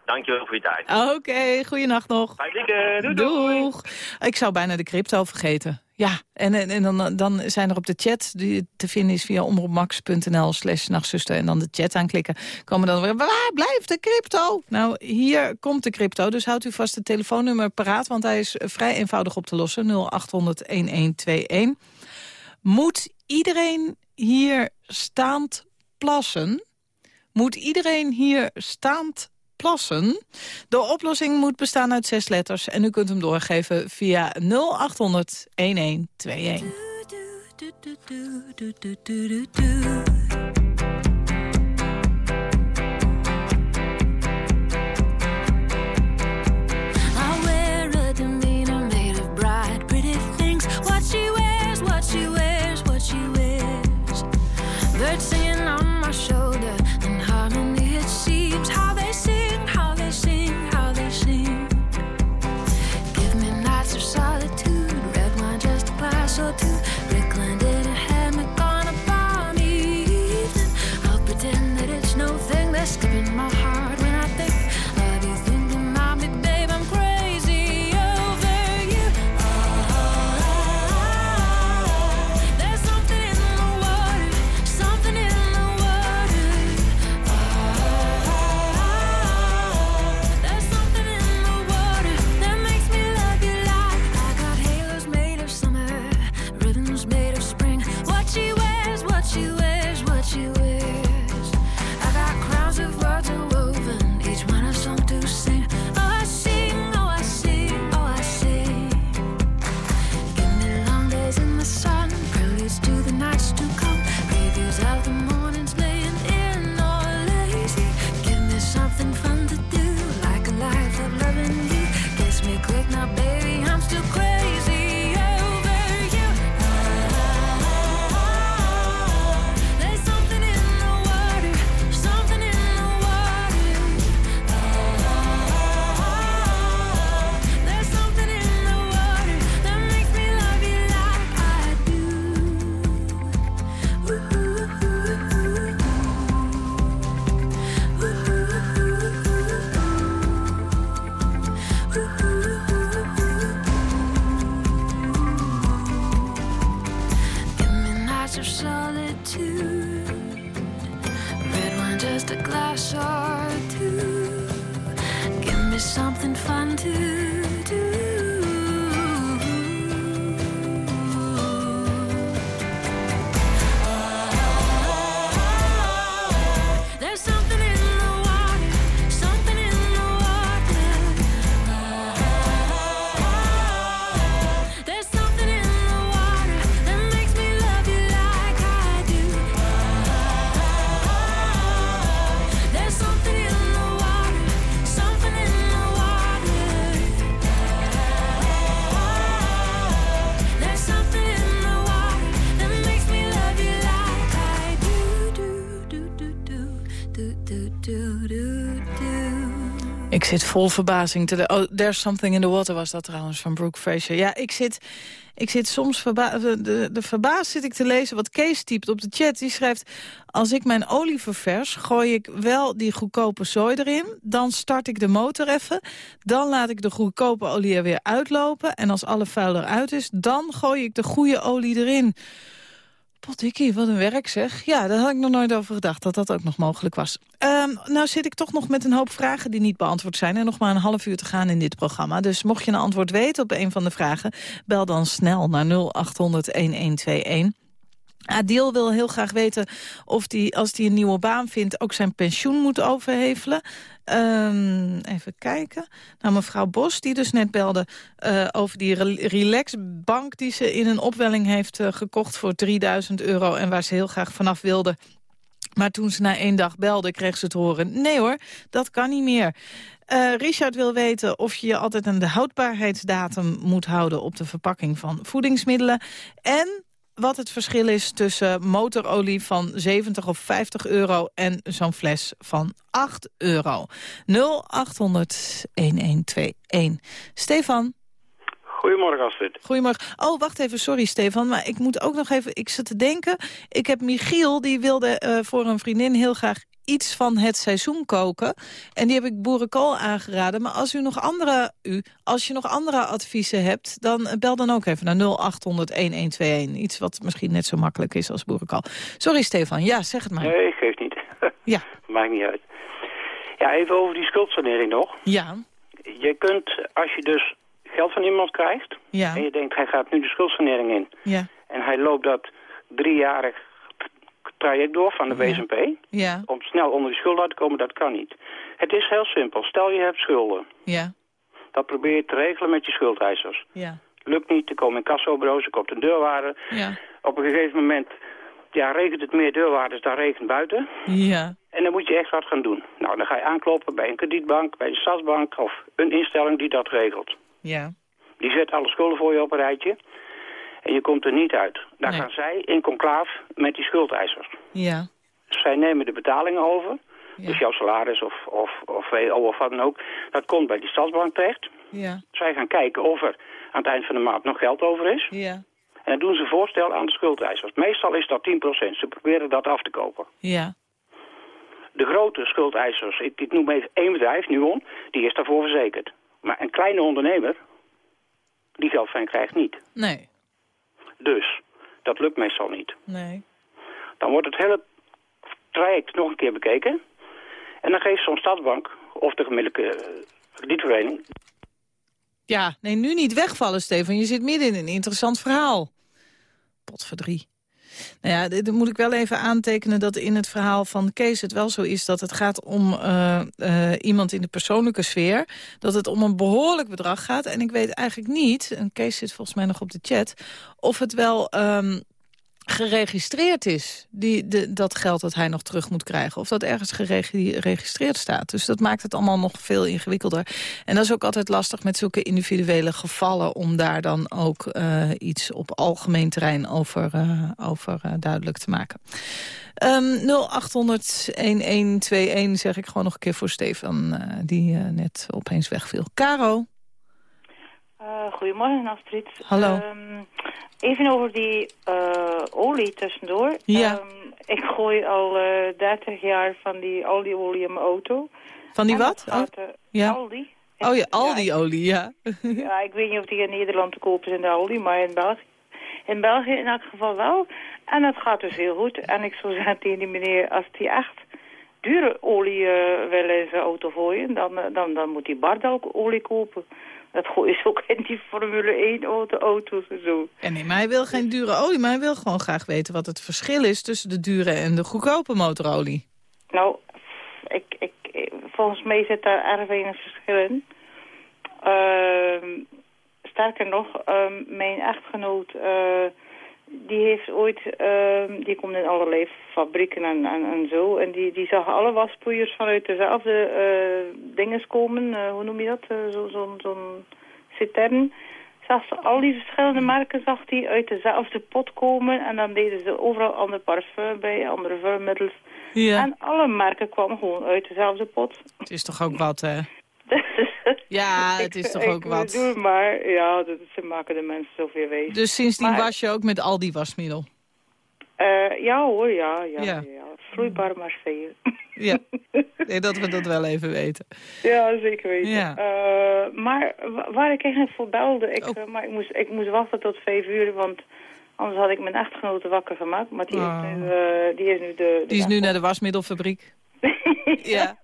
Dankjewel voor je tijd. Oké, goeienacht nog. Fijn weekend. Doei, doei. Doeg. Ik zou bijna de crypto vergeten. Ja, en, en, dan, dan zijn er op de chat, die te vinden is via omroepmax.nl slash nachtzuster... en dan de chat aanklikken, komen dan weer, waar blijft de crypto? Nou, hier komt de crypto, dus houdt u vast het telefoonnummer paraat... want hij is vrij eenvoudig op te lossen, 0800-1121. Moet iedereen hier staand plassen? Moet iedereen hier staand plassen? De oplossing moet bestaan uit zes letters. En u kunt hem doorgeven via 0800 1121. Ik zit vol verbazing. Te de oh, There's Something in the Water was dat trouwens van Brooke Fraser. Ja, ik zit, ik zit soms verba de, de, de verbaasd zit ik te lezen wat Kees typt op de chat. Die schrijft, als ik mijn olie ververs, gooi ik wel die goedkope zooi erin. Dan start ik de motor even. Dan laat ik de goedkope olie er weer uitlopen. En als alle vuil eruit is, dan gooi ik de goede olie erin. Potdikkie, wat een werk zeg. Ja, daar had ik nog nooit over gedacht, dat dat ook nog mogelijk was. Ehm, nou zit ik toch nog met een hoop vragen die niet beantwoord zijn... en nog maar een half uur te gaan in dit programma. Dus mocht je een antwoord weten op een van de vragen... bel dan snel naar 0800-1121. Adil wil heel graag weten of hij, als hij een nieuwe baan vindt... ook zijn pensioen moet overhevelen. Ehm, even kijken. Nou, mevrouw Bos, die dus net belde eh, over die re relaxbank... die ze in een opwelling heeft eh, gekocht voor 3000 euro... en waar ze heel graag vanaf wilde. Maar toen ze na één dag belde, kreeg ze te horen... nee hoor, dat kan niet meer. Eh, Richard wil weten of je je altijd aan de houdbaarheidsdatum moet houden... op de verpakking van voedingsmiddelen. En wat het verschil is tussen motorolie van 70 of 50 euro... en zo'n fles van 8 euro. 0800 1121. Stefan? Goedemorgen, Astrid. Goedemorgen. Oh, wacht even, sorry Stefan, maar ik moet ook nog even... Ik zat te denken, ik heb Michiel, die wilde uh, voor een vriendin heel graag iets van het seizoen koken. En die heb ik boerenkool aangeraden. Maar als u nog andere, u, als je nog andere adviezen hebt, dan eh, bel dan ook even naar 0800-1121. Iets wat misschien net zo makkelijk is als boerenkool. Sorry Stefan, ja, zeg het maar. Nee, geeft niet. ja. Maakt niet uit. Ja, even over die schuldsanering nog. Ja. Je kunt, als je dus geld van iemand krijgt... Ja. en je denkt, hij gaat nu de schuldsanering in... Ja. en hij loopt dat driejarig traject door van de WSMP... Ja. om snel onder die schulden uit te komen, dat kan niet. Het is heel simpel. Stel je hebt schulden. Ja. Dat probeer je te regelen met je schuldeisers. Ja. Lukt niet, er komen incassobureaus, er komt een deurwaarder. Ja. Op een gegeven moment ja, regent het meer deurwaarders dan regent buiten. Ja. En dan moet je echt wat gaan doen. Nou, dan ga je aankloppen bij een kredietbank, bij de stadsbank... of een instelling die dat regelt. Ja. Die zet alle schulden voor je op een rijtje. En je komt er niet uit. Nee. gaan zij in conclaaf met die schuldeisers. Ja. Zij nemen de betalingen over. Ja. Dus jouw salaris of, of, of WO of wat dan ook. Dat komt bij die stadsbank terecht. Ja. Zij gaan kijken of er aan het eind van de maand nog geld over is. Ja. En dan doen ze voorstel aan de schuldeisers. Meestal is dat 10%. Ze proberen dat af te kopen. Ja. De grote schuldeisers, ik, ik noem even één bedrijf, Nuon, die is daarvoor verzekerd. Maar een kleine ondernemer, die geld van krijgt niet. Nee. Dus, dat lukt meestal niet. Nee. Dan wordt het hele traject nog een keer bekeken. En dan geeft zo'n stadsbank of de gemiddelde eh, kredietvereniging... Ja, nee, nu niet wegvallen, Stefan. Je zit midden in een interessant verhaal. Potverdrie. Nou ja, dit- moet ik wel even aantekenen dat in het verhaal van Kees het wel zo is... dat het gaat om eh, eh, iemand in de persoonlijke sfeer. Dat het om een behoorlijk bedrag gaat. En ik weet eigenlijk niet, en Kees zit volgens mij nog op de chat... of het wel ehm, geregistreerd is, die, de, dat geld dat hij nog terug moet krijgen. Of dat ergens geregi- geregistreerd staat. Dus dat maakt het allemaal nog veel ingewikkelder. En dat is ook altijd lastig met zulke individuele gevallen... om daar dan ook eh, iets op algemeen terrein over, eh, over eh, duidelijk te maken. Ehm 0800-1121 zeg ik gewoon nog een keer voor Stefan... die net opeens wegviel. Caro? Uh, goedemorgen Astrid. Hallo. Ehm, even over die eh, olie tussendoor. Ja. Ehm, ik gooi al eh 30 jaar van die Aldi-olie in mijn auto. Van die En wat? Gaat, eh, ja. Aldi. oh ja, al Ja, die olie, ja. Ja, ik weet niet of die in Nederland te kopen is in de Aldi, maar in België. In België in elk geval wel. En dat gaat dus heel goed. En ik zou zeggen tegen die meneer, als hij echt dure olie eh, wil in zijn auto gooien, dan, eh, dan, dan moet hij Bardal-olie kopen. Dat ze ook in die Formule 1 auto, auto's en zo. En nee, maar hij wil geen dure olie, maar hij wil gewoon graag weten wat het verschil is tussen de dure en de goedkope motorolie. Nou, ik, ik, volgens mij zit daar erg weinig verschil in. Ehm, sterker nog, ehm, mijn echtgenoot, eh, die heeft ooit, ehm, die komt in allerlei fabrieken en, en, en zo. En die, die zag alle waspoeiers vanuit dezelfde eh dinges komen. Eh, hoe noem je dat? Eh, Zo'n zo, zo'n citern. Zag ze al die verschillende merken zag die uit dezelfde pot komen. En dan deden ze overal ander parfum bij, andere vulmiddels. Ja. En alle merken kwamen gewoon uit dezelfde pot. Het is toch ook wat, hè? Ja, het Ik- is toch ik ook wat. bedoel maar, ja, dat, ze maken de mensen zoveel wezen. Dus sindsdien Maar- was je ook met al die wasmiddel? Eh, ja hoor, ja, ja, Ja. ja. Vloeibaar maar veel. Ja, nee, dat we dat wel even weten. Ja, zeker weten. Ja. Eh, maar wa- waar ik eigenlijk voor belde, ik, eh, maar ik moest, ik moest wachten tot vijf uur, want anders had ik mijn echtgenote wakker gemaakt. Maar die, Oh. is, nu, eh, die is nu de... de Die is nu naar de wasmiddelfabriek. ja.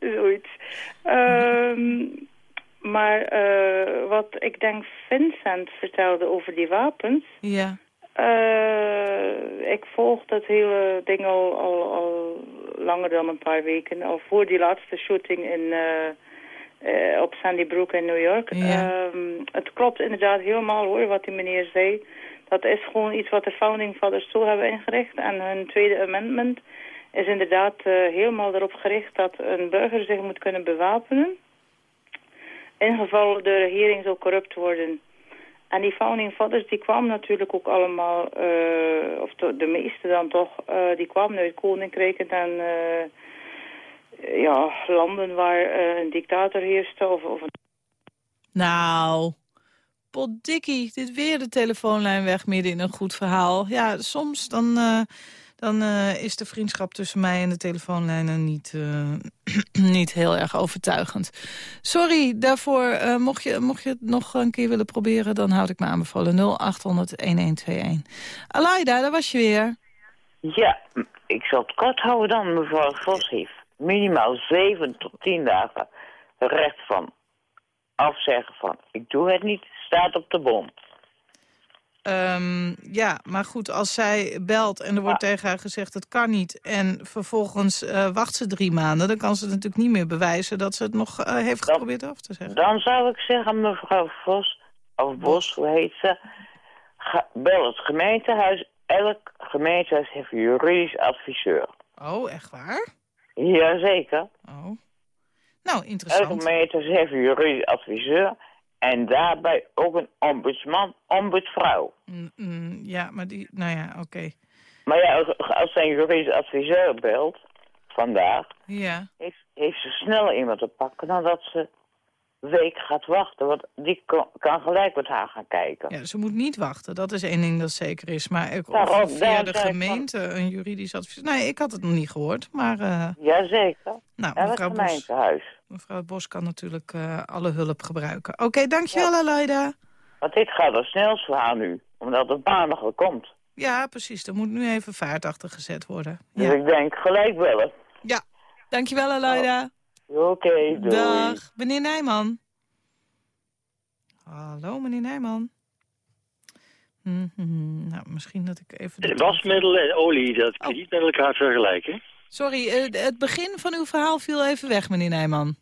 Zoiets. Ehm, maar eh, wat ik denk Vincent vertelde over die wapens... Ja. Eh, ik volg dat hele ding al, al, al langer dan een paar weken. Al voor die laatste shooting in, eh, eh, op Sandy Brook in New York. Ja. Ehm, het klopt inderdaad helemaal hoor, wat die meneer zei. Dat is gewoon iets wat de Founding Fathers zo hebben ingericht. En hun tweede amendment is inderdaad eh, helemaal erop gericht dat een burger zich moet kunnen bewapenen. In geval de regering zou corrupt worden. En die founding fathers die kwamen natuurlijk ook allemaal, eh, of de, meeste dan toch, eh, die kwamen uit koninkrijken en eh, ja, landen waar een dictator heerste. Of, of. Nou, potdikkie, dit weer de telefoonlijn weg midden in een goed verhaal. Ja, soms dan, dan eh, is de vriendschap tussen mij en de telefoonlijnen niet, eh, niet heel erg overtuigend. Sorry daarvoor. eh, mocht, je, mocht je het nog een keer willen proberen, dan houd ik me aanbevolen. 0800-1121. Alaida, daar was je weer. Ja, ik zal het kort houden dan, mevrouw Vos minimaal 7 tot 10 dagen recht van afzeggen van ik doe het niet, staat op de bom. Ehm, ja, maar goed, als zij belt en er wordt tegen haar gezegd het kan niet... en vervolgens eh, wacht ze drie maanden... dan kan ze natuurlijk niet meer bewijzen dat ze het nog eh, heeft geprobeerd af te zeggen. Dan zou ik zeggen, mevrouw Vos, of Bos, hoe heet ze, ga, bel het gemeentehuis. Elk gemeentehuis heeft een juridisch adviseur. Oh, echt waar? Jazeker. Oh. Nou, Elk interessant. gemeentehuis heeft een juridisch adviseur. En daarbij ook een ombudsman, ombudsvrouw. Mm, mm, ja, maar die... Nou ja, oké. Maar ja, als- als zijn juridisch adviseur belt, vandaag, Ja. heeft, heeft ze sneller iemand te pakken dan dat ze week gaat wachten. Want die kan, gelijk met haar gaan kijken. ja, ze moet niet wachten. Dat is één ding dat zeker is. Maar ik, Daarom- via de van- gemeente een juridisch advies... Nee, ik had het nog niet gehoord. Maar eh, Jazeker. nou, mevrouw Bos, gemeentehuis. mevrouw Bos kan natuurlijk eh, alle hulp gebruiken. Oké, dankjewel, Aleida. Want dit gaat er snel slaan nu. Omdat het maandag er komt. Ja, precies. Er moet nu even vaart achter gezet worden. Dus Ja, ik denk gelijk bellen. ja. dankjewel, Aleida. Oké, doei. Dag. Meneer Nijman. Hallo, meneer Nijman. Hm, hm, hm. Nou, misschien dat ik even... de- Wasmiddel en olie, dat kun je niet met elkaar vergelijken. Sorry, eh, het begin van uw verhaal viel even weg, meneer Nijman.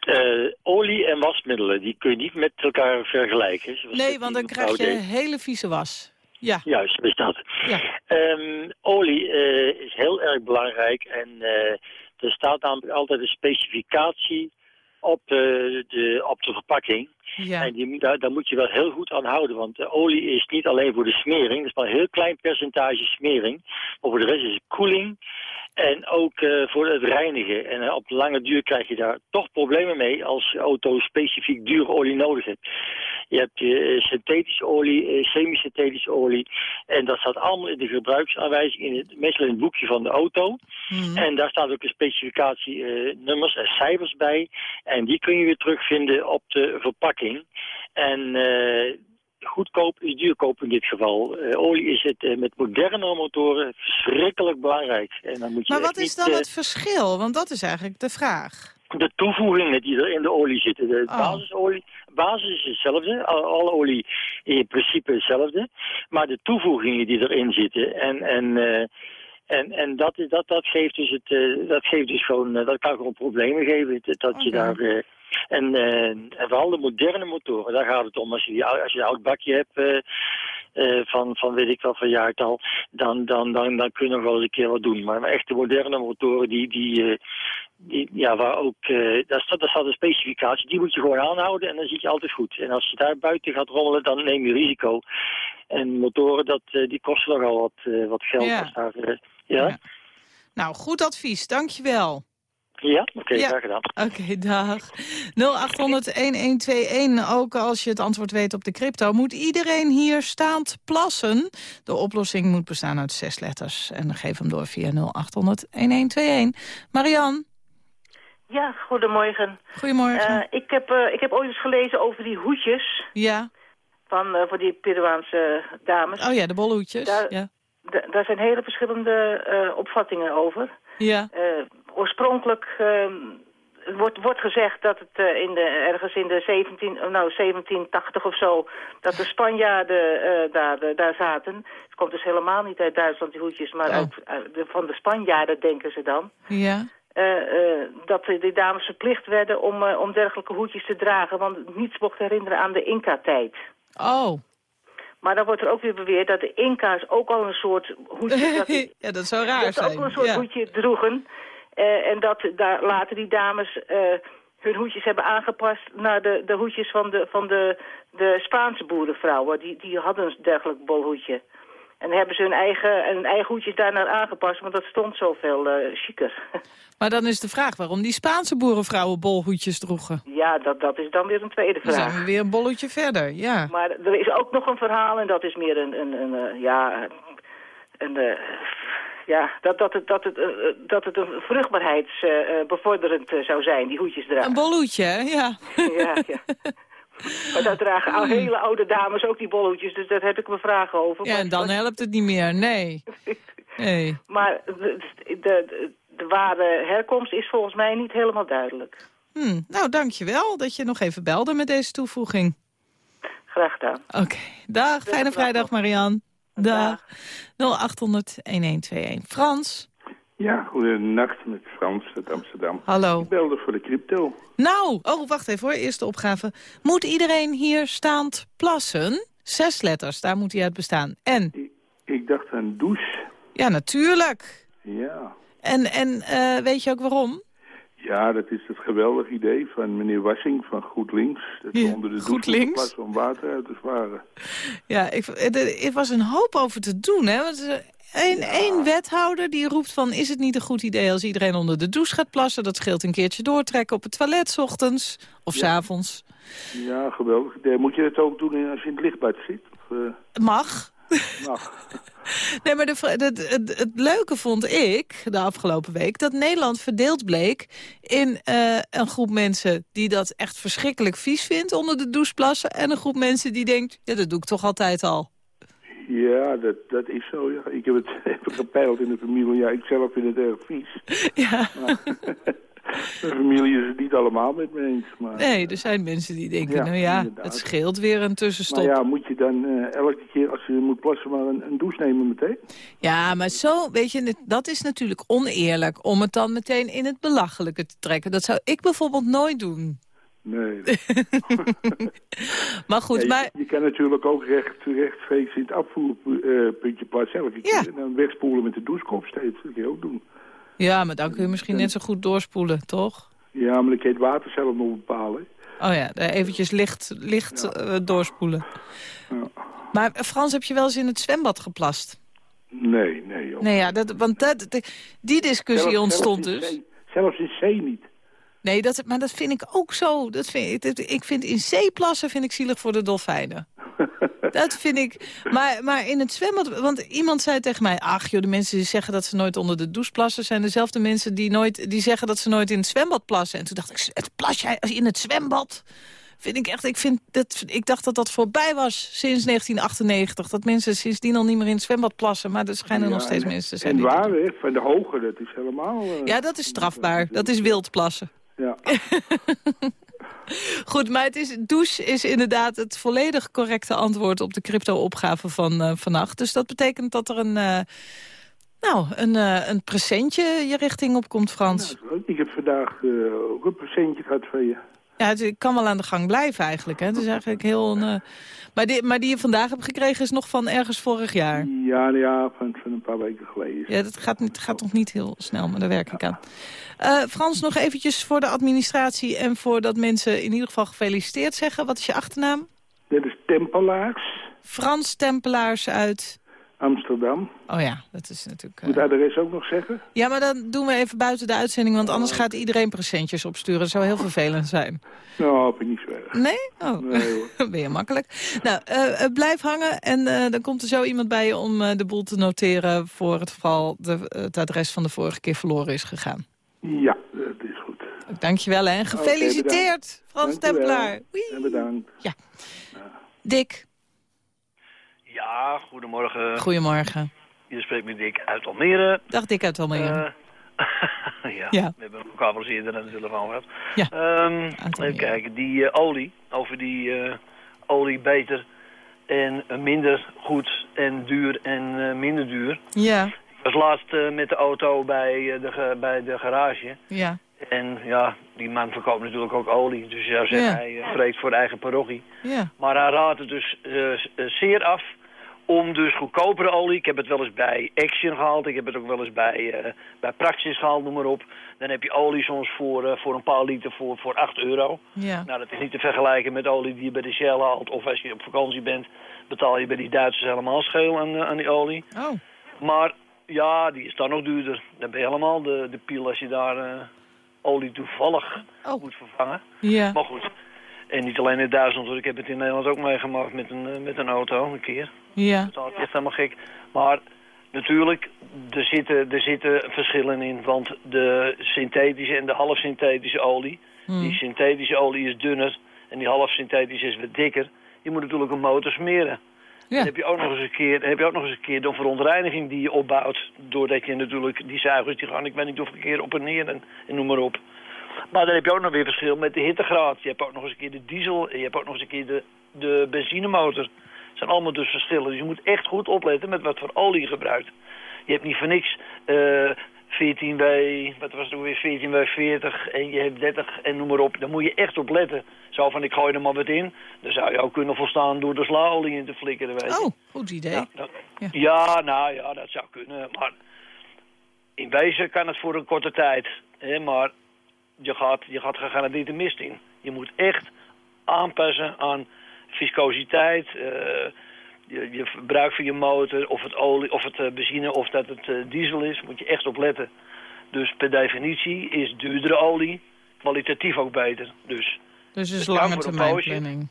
Eh, olie en wasmiddelen, die kun je niet met elkaar vergelijken. Nee, want dan krijg je deed. hele vieze was. Ja. Juist, is dat. Ja. Ehm, olie eh, is heel erg belangrijk en eh, er staat namelijk altijd een specificatie op de, de, op de verpakking. Ja. En die, daar, daar moet je wel heel goed aan houden, want de olie is niet alleen voor de smering, dat is maar een heel klein percentage smering. Maar voor de rest is het koeling en ook eh, voor het reinigen. En eh, op de lange duur krijg je daar toch problemen mee als je auto specifiek dure olie nodig hebt. Je hebt eh, synthetische olie, semi-synthetische olie. En dat staat allemaal in de gebruiksaanwijzing, in het, meestal in het boekje van de auto. Mhm. En daar staat ook een specificatie nummers en cijfers bij. En die kun je weer terugvinden op de verpakking. En eh, goedkoop is duurkoop in dit geval. Eh, olie is het eh, met moderne motoren verschrikkelijk belangrijk. En dan moet je Maar wat is niet, dan het verschil? Want dat is eigenlijk de vraag. de toevoegingen die er in de olie zitten. De Oh. basisolie, basis is hetzelfde, Al- alle olie in principe hetzelfde. Maar de toevoegingen die erin zitten en, en, en, en dat, dat, dat geeft dus het, dat geeft dus gewoon, dat kan gewoon problemen geven. Dat- je daar, en, eh, en vooral de moderne motoren, daar gaat het om. Als je, die, als je een oud bakje hebt eh, eh, van, van weet ik wel van jaartal, dan, dan, dan, dan kun je nog wel eens een keer wat doen. Maar echte moderne motoren, die, die, die, ja, waar ook, daar, staat, daar staat een specificatie, die moet je gewoon aanhouden en dan zit je altijd goed. En als je daar buiten gaat rommelen, dan neem je risico. En motoren, dat, die kosten nogal wat, wat geld. Ja. Als daar, ja? Ja. Nou, goed advies. Dankjewel. Ja, oké, Ja. graag gedaan. Oké, dag. 0800-1121, ook als je het antwoord weet op de crypto. Moet iedereen hier staand plassen? De oplossing moet bestaan uit zes letters. En geef hem door via 0800-1121. Marian, Ja, goedemorgen. goedemorgen. Eh, ik, heb, eh, ik heb ooit eens gelezen over die hoedjes ja. van, eh, voor die Peruaanse dames. Oh ja, de bolhoedjes. Daar, ja. da- daar zijn hele verschillende eh, opvattingen over. Ja. Oorspronkelijk ehm, wordt, wordt gezegd dat het eh, in de, ergens in de 17, oh, nou, 1780 of zo... dat de Spanjaarden eh, daar, eh, daar zaten. Het komt dus helemaal niet uit Duitsland, die hoedjes... maar Oh. uit de, van de Spanjaarden denken ze dan. Ja. dat de de dames verplicht werden om, om dergelijke hoedjes te dragen. Want niets mocht herinneren aan de Inca-tijd. Oh. Maar dan wordt er ook weer beweerd dat de Inca's ook al een soort hoedje... dat die- ja, dat zou raar dat zijn. ook een soort ja. hoedje droegen. Eh, en dat daar later die dames eh, hun hoedjes hebben aangepast naar de, de hoedjes van de, van de, de Spaanse boerenvrouwen. Die, die hadden een dergelijk bolhoedje. En hebben ze hun eigen, hun eigen hoedjes daarnaar aangepast, want dat stond zoveel eh chiquer. Maar dan is de vraag waarom die Spaanse boerenvrouwen bolhoedjes droegen. ja, dat, dat is dan weer een tweede Dan vraag. zijn we weer een bolletje verder, ja. Maar er is ook nog een verhaal en dat is meer een, een, een ja, een, eh, ja, dat, dat, het, dat, het, eh, eh, dat het een vruchtbaarheidsbevorderend eh, zou zijn, die hoedjes dragen. Een bolhoedje? Ja. ja, ja. Maar dat dragen al hele oude dames ook die bolhoedjes, dus daar heb ik me vragen over. Ja, en dan helpt het niet meer, nee. Nee. Maar de, de, ware herkomst is volgens mij niet helemaal duidelijk. Hm, nou, dankjewel dat je nog even belde met deze toevoeging. Graag gedaan. Oké, dag. Fijne vrijdag, Marian. Dag. 0800-1121. Frans? Ja, goedenacht met Frans uit Amsterdam. Hallo. Ik belde voor de crypto. Nou, oh, wacht even hoor. Eerste opgave. Moet iedereen hier staand plassen? Zes letters, daar moet hij uit bestaan. En? Ik dacht aan douche. Ja, natuurlijk. Ja. En, en eh, weet je ook waarom? Ja, dat is het geweldig idee van meneer Wassing van Goed Links. Dat Ja, onder de Goed douche Links? van water uit te sparen. Ja, ik, er, er was een hoop over te doen. Hè? Want één één wethouder die roept van... is het niet een goed idee als iedereen onder de douche gaat plassen? Dat scheelt een keertje doortrekken op het toilet 's ochtends of 's avonds. Ja, geweldig idee. Moet je dat ook doen als je in het lichtbad zit? Of, eh, Mag. Mag. Nee, maar de, het, het, leuke vond ik de afgelopen week... dat Nederland verdeeld bleek in eh, een groep mensen... die dat echt verschrikkelijk vies vindt onder de douche plassen... en een groep mensen die denkt, ja, dat doe ik toch altijd al. Ja, dat, dat is zo. Ja. Ik heb het even gepeild in de familie. Ja, ik zelf vind het erg vies. Ja. Maar de familie is het niet allemaal met me eens. Maar, Nee, er zijn mensen die denken, Ja, nou ja, inderdaad. het scheelt weer een tussenstop. maar ja, moet je dan eh, elke keer als je moet plassen maar een, een douche nemen meteen? Ja, maar zo, weet je, dat is natuurlijk oneerlijk... om het dan meteen in het belachelijke te trekken. Dat zou ik bijvoorbeeld nooit doen. Nee. Maar goed, Ja, je, maar... je kan natuurlijk ook recht, rechtstreeks in het afvoerpuntje plaatsen elke keer. En dan wegspoelen met de douchekop steeds. Dat kun je ook doen. Ja, maar dan kun je misschien net zo goed doorspoelen, toch? Ja, maar je het water zelf nog bepalen. Oh ja, daar eventjes licht, licht eh, doorspoelen. Maar eh, Frans, heb je wel eens in het zwembad geplast? Nee, nee. Joh. Nee, ja, dat, want dat, die discussie Zelfs- ontstond zelfs dus. zee- zelfs in zee niet. Nee, dat, maar dat vind ik ook zo. Dat vind ik, dat- ik vind in zeeplassen vind ik zielig voor de dolfijnen. dat vind ik. Maar, maar in het zwembad... Want iemand zei tegen mij... Ach joh, de mensen die zeggen dat ze nooit onder de douche plassen... zijn dezelfde mensen die, nooit, die zeggen dat ze nooit in het zwembad plassen. En toen dacht ik, het plas jij in het zwembad? Vind ik echt... Ik, vind dat, ik dacht dat dat voorbij was sinds 1998. Dat mensen sindsdien al niet meer in het zwembad plassen. Maar er schijnen nog steeds en- mensen te zijn. En waar, van de hoge, dat is helemaal... eh, ja, dat is strafbaar. Dat is wild plassen. Ja. Goed, maar het is, douche is inderdaad het volledig correcte antwoord op de crypto-opgave van eh, vannacht. Dus dat betekent dat er een, eh, nou, een, eh, een presentje je richting op komt, Frans. Ik heb vandaag ook een presentje gehad van je. Ja, het ik kan wel aan de gang blijven eigenlijk. Hè. Het is eigenlijk heel... Een, eh, maar, die, maar die je vandaag hebt gekregen is nog van ergens vorig jaar. Ja, nou ja van, van een paar weken geleden. Ja, dat gaat, niet, gaat nog niet heel snel, maar daar werk ik aan. Eh, Frans, nog eventjes voor de administratie en voordat mensen in ieder geval gefeliciteerd zeggen. Wat is je achternaam? Dit is Tempelaars Frans Tempelaars uit... Amsterdam. Oh ja, dat is natuurlijk... eh, Moet het adres ook nog zeggen? Ja, maar dan doen we even buiten de uitzending, want anders gaat iedereen presentjes opsturen. Dat zou heel vervelend zijn. Nou, vind ik niet zo erg. Nee? Oh, Nee, hoor. dan ben je makkelijk. Nou, eh, eh, blijf hangen en eh, dan komt er zo iemand bij je om eh, de boel te noteren... voor het geval de, het adres van de vorige keer verloren is gegaan. Ja, dat is goed. Dankjewel hè, en gefeliciteerd. Frans Dankjewel. Templaar. En bedankt. Ja. Dick, Ja, goedemorgen. goedemorgen. Je spreekt met Dick uit Almere. Dag Dick uit Almere. Eh, ja, Ja. we hebben elkaar wel eens eerder aan de telefoon gehad. Ja, Ehm, even kijken, die eh, olie, over die eh, olie beter en minder goed en duur en minder duur. ja, Ik was laatst met de auto bij, de, bij de garage. ja. En ja, die man verkoopt natuurlijk ook olie. Dus Ja. hij uh, vreet voor eigen parochie. Ja. Maar hij raadt het dus zeer af om dus goedkopere olie. Ik heb het wel eens bij Action gehaald. Ik heb het ook wel eens bij, eh, bij Praxis gehaald, noem maar op. Dan heb je olie soms voor, eh, voor een paar liter voor, voor 8 euro. Ja. Nou, dat is niet te vergelijken met olie die je bij de Shell haalt. Of als je op vakantie bent, betaal je bij die Duitsers helemaal scheel aan, eh, aan die olie. Oh. Maar ja, die is dan nog duurder. Dan ben je helemaal de, de piel als je daar olie toevallig moet vervangen. Ja. Maar goed. En niet alleen in Duitsland, hoor. ik heb het in Nederland ook meegemaakt met een, met een auto, een keer. Ja. Dat is echt helemaal gek. Maar natuurlijk, er zitten, er zitten verschillen in. Want de synthetische en de half-synthetische olie... Hmm. die synthetische olie is dunner en die half-synthetische is wat dikker. Je moet natuurlijk een motor smeren. Dan heb je ook nog eens een keer, dan heb je ook nog eens een keer de verontreiniging die je opbouwt. Doordat je natuurlijk die zuigers die gaan, ik weet niet hoeveel keer op en neer en, en noem maar op. Maar dan heb je ook nog weer verschil met de hittegraad. Je hebt ook nog eens een keer de diesel en je hebt ook nog eens een keer de, de benzinemotor. Het zijn allemaal dus verschillen. Dus je moet echt goed opletten met wat voor olie je gebruikt. Je hebt niet voor niks eh 14W, wat was het ook weer, 14W40 en je hebt 30 en noem maar op. Daar moet je echt op letten. Zo van, ik gooi er maar wat in. Dan zou je ook kunnen volstaan door de slaolie in te flikkeren, weet je. Oh, goed idee. Ja, dat- ja, nou ja, dat zou kunnen. Maar in wezen kan het voor een korte tijd. Hè, maar je gaat, je gaat gegarandeerd de mist in. Je moet echt aanpassen aan viscositeit, eh, je, je verbruik van je motor, of het olie, of het eh, benzine, of dat het eh, diesel is, moet je echt op letten. Dus per definitie is duurdere olie kwalitatief ook beter. Dus, Dus is lange termijn planning.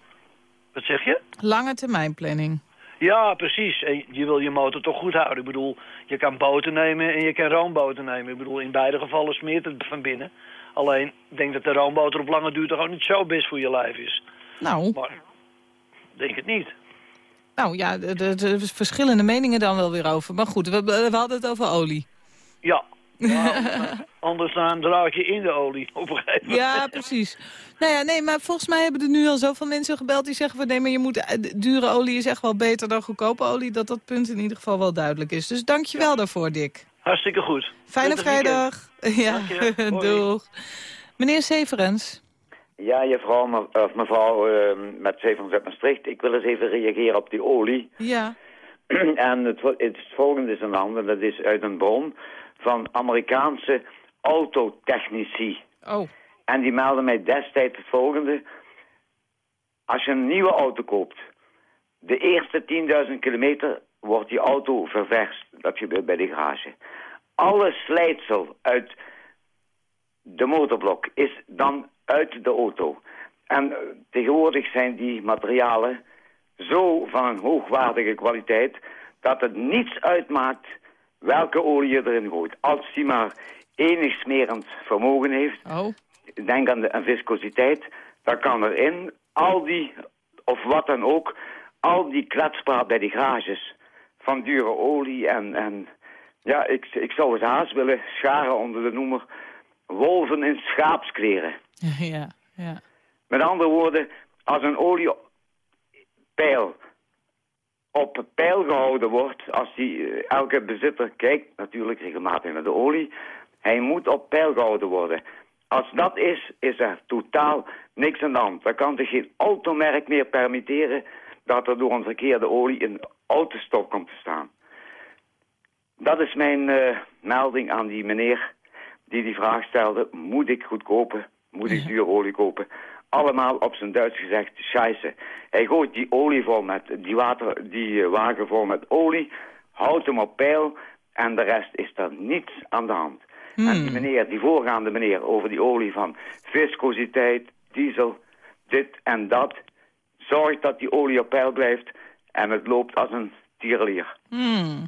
Wat zeg je? Lange termijn planning. Ja, precies. En je wil je motor toch goed houden. Ik bedoel, je kan boter nemen en je kan roomboter nemen. Ik bedoel, in beide gevallen smeert het van binnen. Alleen, ik denk dat de roomboter op lange duur toch ook niet zo best voor je lijf is. Nou, Maar, denk het niet. nou ja, er er- er verschillende meningen dan wel weer over. Maar goed, we, we hadden het over olie. Ja. Ja, anders dan draag je in de olie op een gegeven moment. Ja, precies. Nou ja, nee, maar volgens mij hebben er nu al zoveel mensen gebeld die zeggen... van nee, maar je moet, eh, dure olie is echt wel beter dan goedkope olie. Dat dat punt in ieder geval wel duidelijk is. Dus dank je wel daarvoor, Dick. Hartstikke goed. Fijne vrijdag. Ja, doeg. Meneer Severens. Ja, juffrouw, me- of mevrouw eh, met uit Maastricht. Ik wil eens even reageren op die olie. Ja. en het, het volgende is aan de hand, en dat is uit een bron van Amerikaanse autotechnici. Oh. En die melden mij destijds het volgende. Als je een nieuwe auto koopt, de eerste 10.000 kilometer wordt die auto ververst. Dat gebeurt bij de garage. Alle slijtsel uit de motorblok is dan uit de auto. En eh, tegenwoordig zijn die materialen zo van een hoogwaardige kwaliteit... dat het niets uitmaakt welke olie je erin gooit. Als die maar enig smerend vermogen heeft... Oh. denk aan de aan viscositeit... dan kan erin al die, of wat dan ook... al die kletspraat bij de garages van dure olie en... en ja, ik, ik zou het haast willen scharen onder de noemer... wolven in schaapskleren. Ja, ja. Met andere woorden, als een oliepeil op peil gehouden wordt, als die, eh, elke bezitter kijkt natuurlijk regelmatig naar de olie, hij moet op peil gehouden worden. Als dat is, is er totaal niks aan de hand. Dan kan zich geen automerk meer permitteren dat er door een verkeerde olie in autostop komt te staan. Dat is mijn eh, melding aan die meneer die die vraag stelde. Moet ik goedkope, moet ik duur olie kopen? Allemaal op zijn Duits gezegd, scheisse. Hij gooit die olie vol met, die, water, die eh, wagen vol met olie houd hem op peil en de rest is er niets aan de hand. En die meneer, die voorgaande meneer over die olie van viscositeit, diesel, dit en dat, zorgt dat die olie op peil blijft en het loopt als een tierlier. Hmm.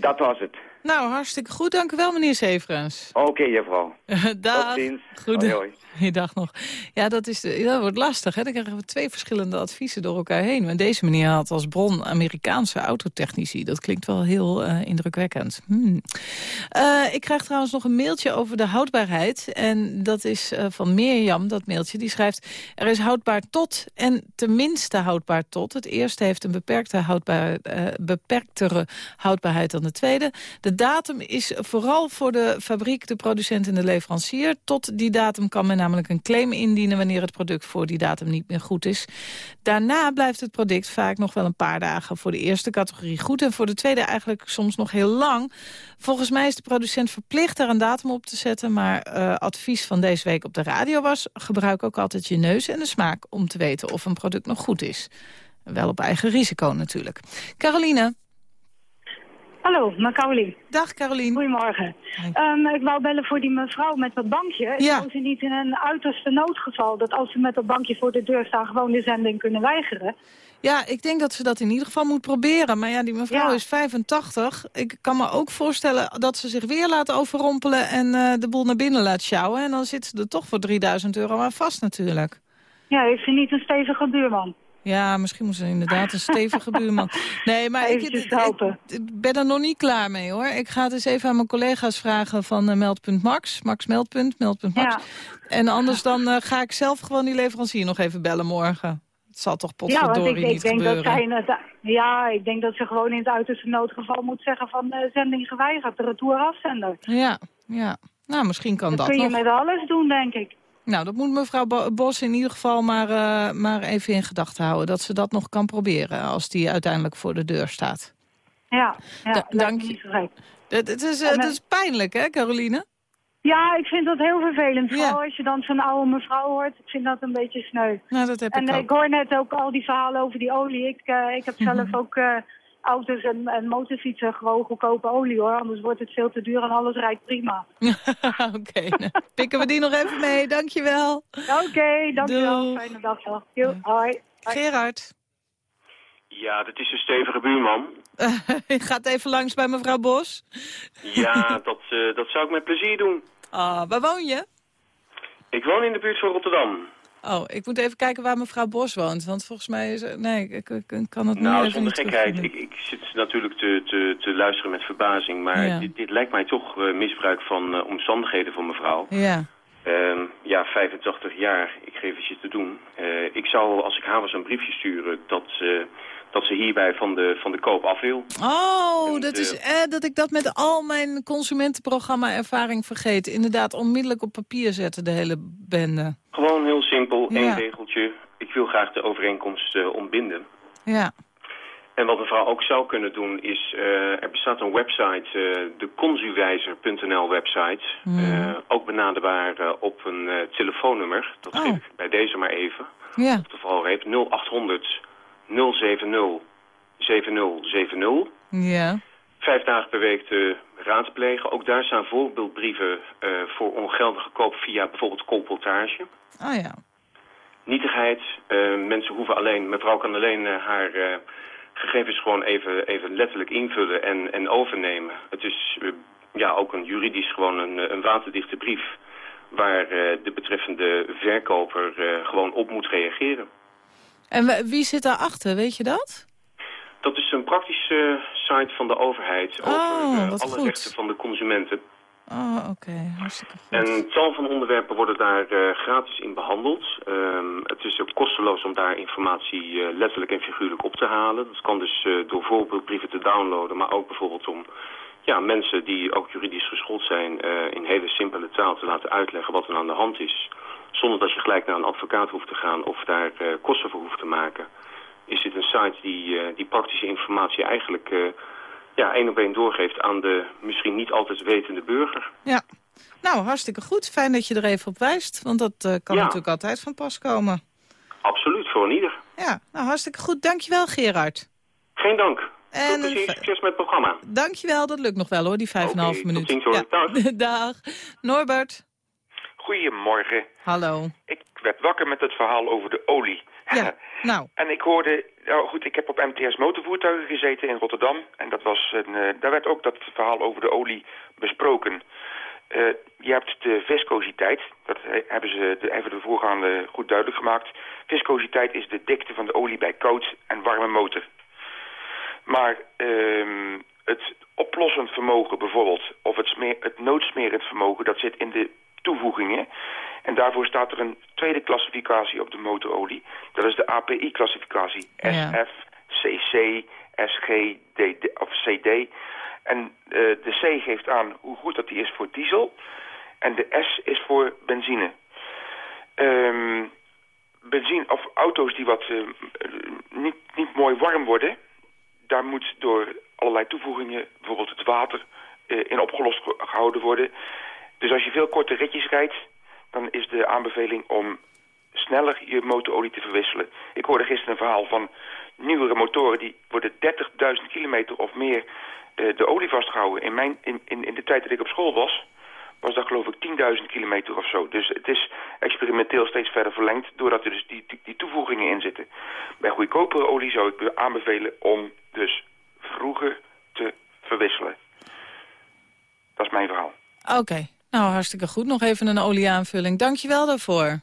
Dat was het. Nou, hartstikke goed. Dank u wel, meneer Severens. Oké, juffrouw. Dag. Tot ziens. Goed. Hoi, hoi. Goeiedag nog. Ja, dat, is, de- dat wordt lastig. Hè? Dan krijgen we twee verschillende adviezen door elkaar heen. Maar deze meneer had als bron Amerikaanse autotechnici. Dat klinkt wel heel eh, indrukwekkend. Hmm. Eh, ik krijg trouwens nog een mailtje over de houdbaarheid. En dat is eh, van Mirjam, dat mailtje. Die schrijft, er is houdbaar tot en tenminste houdbaar tot. Het eerste heeft een beperkte houdbaar, eh, beperktere houdbaarheid dan de tweede. De datum is vooral voor de fabriek, de producent en de leverancier. Tot die datum kan men namelijk een claim indienen... wanneer het product voor die datum niet meer goed is. Daarna blijft het product vaak nog wel een paar dagen... voor de eerste categorie goed en voor de tweede eigenlijk soms nog heel lang. Volgens mij is de producent verplicht daar een datum op te zetten... maar eh, advies van deze week op de radio was... gebruik ook altijd je neus en de smaak om te weten of een product nog goed is. Wel op eigen risico natuurlijk. Caroline. Hallo, met Carolien. Dag Carolien. Goedemorgen. Ehm, ik wou bellen voor die mevrouw met dat bankje. Ja. Zou ze niet in een uiterste noodgeval, dat als ze met dat bankje voor de deur staan, gewoon de zending kunnen weigeren? Ja, ik denk dat ze dat in ieder geval moet proberen. Maar ja, die mevrouw is 85. Ik kan me ook voorstellen dat ze zich weer laat overrompelen... en eh, de boel naar binnen laat sjouwen. En dan zit ze er toch voor 3000 euro aan vast natuurlijk. Ja, heeft ze niet een stevige buurman? Ja, misschien moet ze inderdaad een stevige buurman. Nee, maar ik, ik- ben er nog niet klaar mee, hoor. Ik ga het eens even aan mijn collega's vragen van eh, Meldpunt Max. Max Meldpunt, Meldpunt Max. En anders dan eh, ga ik zelf gewoon die leverancier nog even bellen morgen. Het zal toch ja, potverdorie ik niet denk dat gebeuren. zij inderdaad- ja, ik denk dat ze gewoon in het uiterste noodgeval moet zeggen van eh, zending geweigerd, de retour afzender. Ja, ja. Nou, misschien kan Dat dat kun je nog. met alles doen, denk ik. Nou, dat moet mevrouw Bo- Bos in ieder geval maar, eh, maar even in gedachten houden. Dat ze dat nog kan proberen als die uiteindelijk voor de deur staat. Ja, ja Da- dank je. Het, het is, het eh, is pijnlijk, hè, Caroline? Ja, ik vind dat heel vervelend. Vooral als je dan zo'n oude mevrouw hoort. Ik vind dat een beetje sneu. Nou, dat heb en ik ook. ik hoor net ook al die verhalen over die olie. Ik, eh, ik heb zelf ook auto's en, en motorfietsen gewoon goedkope olie hoor. Anders wordt het veel te duur en alles rijdt prima. Oké, nou, pikken we die nog even mee. Dankjewel. Oké, dankjewel. Fijne dag nog. Jo, hoi. Gerard, Ja, dat is een stevige buurman. gaat even langs bij mevrouw Bos. Ja, dat, eh, dat zou ik met plezier doen. Ah, waar woon je? Ik woon in de buurt van Rotterdam. Oh, ik moet even kijken waar mevrouw Bos woont. Want volgens mij is. Nee, ik, kan het nou, even zonder niet gekheid. Ik, ik zit natuurlijk te, te, te luisteren met verbazing. Maar Ja. dit, dit lijkt mij toch eh, misbruik van eh, omstandigheden van mevrouw. Ja. Ehm, ja, 85 jaar. Ik geef het je te doen. Eh, ik zou, als ik haar was, een briefje sturen dat, dat ze hierbij van de, van de koop af wil. Oh, En dat de- is eh, dat ik dat met al mijn consumentenprogramma-ervaring vergeet. Inderdaad, onmiddellijk op papier zetten, de hele bende. Gewoon heel simpel, Ja. één regeltje. Ik wil graag de overeenkomst eh, ontbinden. Ja. En wat mevrouw ook zou kunnen doen is, eh, er bestaat een website, eh, de consuwijzer.nl website. Eh, ook benaderbaar eh, op een eh, telefoonnummer. Dat geef ik bij deze maar even. Ja. Op de valreep 0800 070 7070. Ja. Vijf dagen per week te raadplegen. Ook daar staan voorbeeldbrieven eh, voor ongeldige koop via bijvoorbeeld colportage. Oh ja. Nietigheid. eh, mensen hoeven alleen, mevrouw kan alleen eh, haar gegevens gewoon even, even letterlijk invullen en, en overnemen. Het is ja, ook een juridisch gewoon een, een waterdichte brief waar de betreffende verkoper gewoon op moet reageren. En wie zit daarachter, weet je dat? Dat is een praktische site van de overheid over Oh, eh, wat alle goed. rechten van de consumenten. Oh, oké. Hartstikke goed. En tal van onderwerpen worden daar eh, gratis in behandeld. Ehm, het is ook kosteloos om daar informatie eh, letterlijk en figuurlijk op te halen. Dat kan dus eh, door voorbeeldbrieven te downloaden, maar ook bijvoorbeeld om ja, mensen die ook juridisch geschoold zijn... eh, in hele simpele taal te laten uitleggen wat er aan de hand is. Zonder dat je gelijk naar een advocaat hoeft te gaan of daar eh, kosten voor hoeft te maken. Is dit een site die, eh, die praktische informatie eigenlijk eh, ja, één op één doorgeeft aan de misschien niet altijd wetende burger. Ja. Nou, hartstikke goed. Fijn dat je er even op wijst. Want dat kan Ja. natuurlijk altijd van pas komen. Absoluut, voor een ieder. Ja, nou hartstikke goed. Dankjewel, Gerard. Geen dank. En plezier, succes met het programma. Dankjewel, dat lukt nog wel hoor, die vijf en een half tot ziens, hoor. Dag. Dag. Norbert, Goedemorgen. hallo. Ik werd wakker met het verhaal over de olie. Ja, nou, En ik hoorde, nou goed, ik heb op MTS motorvoertuigen gezeten in Rotterdam. En dat was een, eh, daar werd ook dat verhaal over de olie besproken. Eh, je hebt de viscositeit, dat he- hebben ze de, hebben de voorgaande goed duidelijk gemaakt. Viscositeit is de dikte van de olie bij koud en warme motor. Maar ehm, het oplossend vermogen bijvoorbeeld, of het, smeer, het noodsmerend vermogen, dat zit in de toevoegingen. En daarvoor staat er een tweede klassificatie op de motorolie. Dat is de API-klassificatie. SF, CC, SG, DD, of CD. En eh, de C geeft aan hoe goed dat die is voor diesel. En de S is voor benzine. Ehm, benzine of auto's die wat eh, niet, niet mooi warm worden... daar moet door allerlei toevoegingen, bijvoorbeeld het water, eh, in opgelost ge- gehouden worden. Dus als je veel korte ritjes rijdt, dan is de aanbeveling om sneller je motorolie te verwisselen. Ik hoorde gisteren een verhaal van nieuwere motoren die worden 30.000 kilometer of meer eh, de olie vastgehouden. In, mijn, in, in, in de tijd dat ik op school was, was dat geloof ik 10.000 kilometer of zo. Dus het is experimenteel steeds verder verlengd, doordat er dus die, die, die toevoegingen in zitten. Bij goedkopere olie zou ik aanbevelen om dus vroeger te verwisselen. Dat is mijn verhaal. oké. Nou, hartstikke goed. Nog even een olieaanvulling. Dankjewel daarvoor.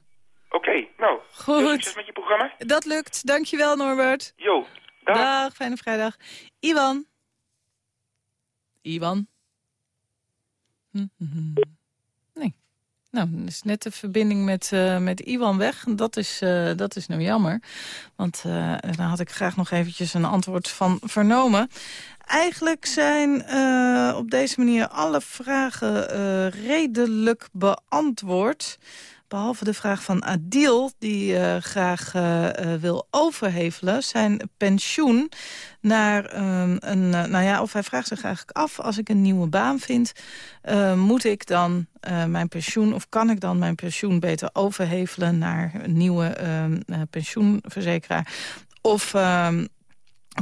Oké, nou, Goed. succes met je programma. Dat lukt. Dankjewel, Norbert. Jo, dag. Dag, fijne vrijdag. Iwan. Iwan. Hm, hm, hm. Nee. Nou, dan is net de verbinding met, eh, met Iwan weg. Dat is, eh, dat is nou jammer. Want eh daar had ik graag nog eventjes een antwoord van vernomen. Eigenlijk zijn eh, op deze manier alle vragen eh, redelijk beantwoord. Behalve de vraag van Adil, die eh, graag wil overhevelen... zijn pensioen naar ehm, een... nou ja, of hij vraagt zich eigenlijk af... als ik een nieuwe baan vind, moet ik dan mijn pensioen... of kan ik dan mijn pensioen beter overhevelen... naar een nieuwe ehm, eh, pensioenverzekeraar? Of... ehm,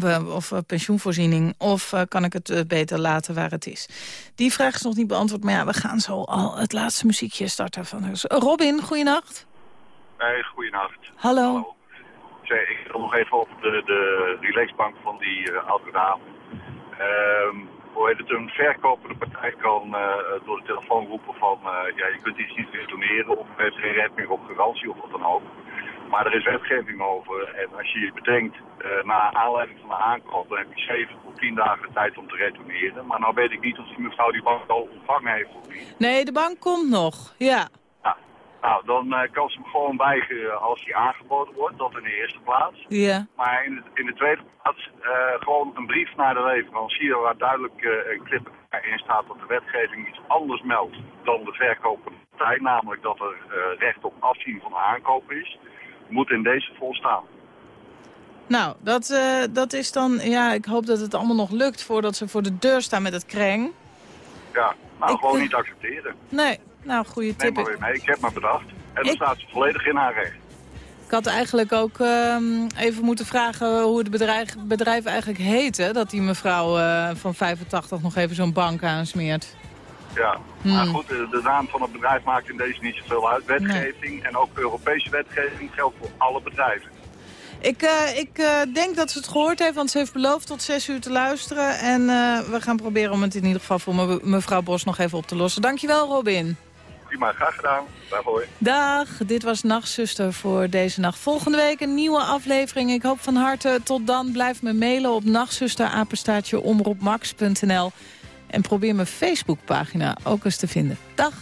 of eh, pensioenvoorziening, of eh, kan ik het eh, beter laten waar het is? Die vraag is nog niet beantwoord, maar ja, we gaan zo al het laatste muziekje starten. Van dus, Robin, goeienacht. Hey, goeienacht. Hallo. Ik wil nog even op de, de relaxbank van die uh, oude dame. Ehm, hoe heet het, een verkopende partij kan door de telefoon roepen van... ja, je kunt iets niet retourneren of er heeft geen meer op garantie of wat dan ook. Maar er is wetgeving over en als je je bedenkt, eh na aanleiding van de aankoop... dan heb je 7 tot 10 dagen tijd om te retourneren. Maar nou weet ik niet of die mevrouw die bank al ontvangen heeft of niet. Nee, de bank komt nog, ja. Nou, dan eh, kan ze hem gewoon weigeren als hij aangeboden wordt, dat in de eerste plaats. Ja. Maar in de, in de tweede plaats eh, gewoon een brief naar de leverancier waar duidelijk een klip in staat dat de wetgeving iets anders meldt dan de verkopende partij. Namelijk dat er recht op afzien van de aankoop is. Moet in deze volstaan. Nou, dat, eh, dat is dan... Ja, ik hoop dat het allemaal nog lukt voordat ze voor de deur staan met het kreng. Ja, nou Ik, gewoon eh, niet accepteren. Nee, nou, goede Neem tip. maar weer mee, ik heb maar bedacht. En dan Ik- staat ze volledig in haar recht. Ik had eigenlijk ook ehm, even moeten vragen hoe het bedrijf, bedrijf eigenlijk heette. Dat die mevrouw eh, van 85 nog even zo'n bank aansmeert. Ja, Hmm. maar goed, de, de naam van het bedrijf maakt in deze niet zoveel uit. Wetgeving en ook Europese wetgeving geldt voor alle bedrijven. Ik, eh, ik eh, denk dat ze het gehoord heeft, want ze heeft beloofd tot 6 uur te luisteren. En eh, we gaan proberen om het in ieder geval voor me- mevrouw Bos nog even op te lossen. Dankjewel, Robin. Prima, graag gedaan. Daarvoor. Dag, dit was Nachtzuster voor deze nacht. Volgende week een nieuwe aflevering. Ik hoop van harte tot dan. Blijf me mailen op nachtzusterapenstaatje omroepmax.nl. En probeer mijn Facebookpagina ook eens te vinden. Dag.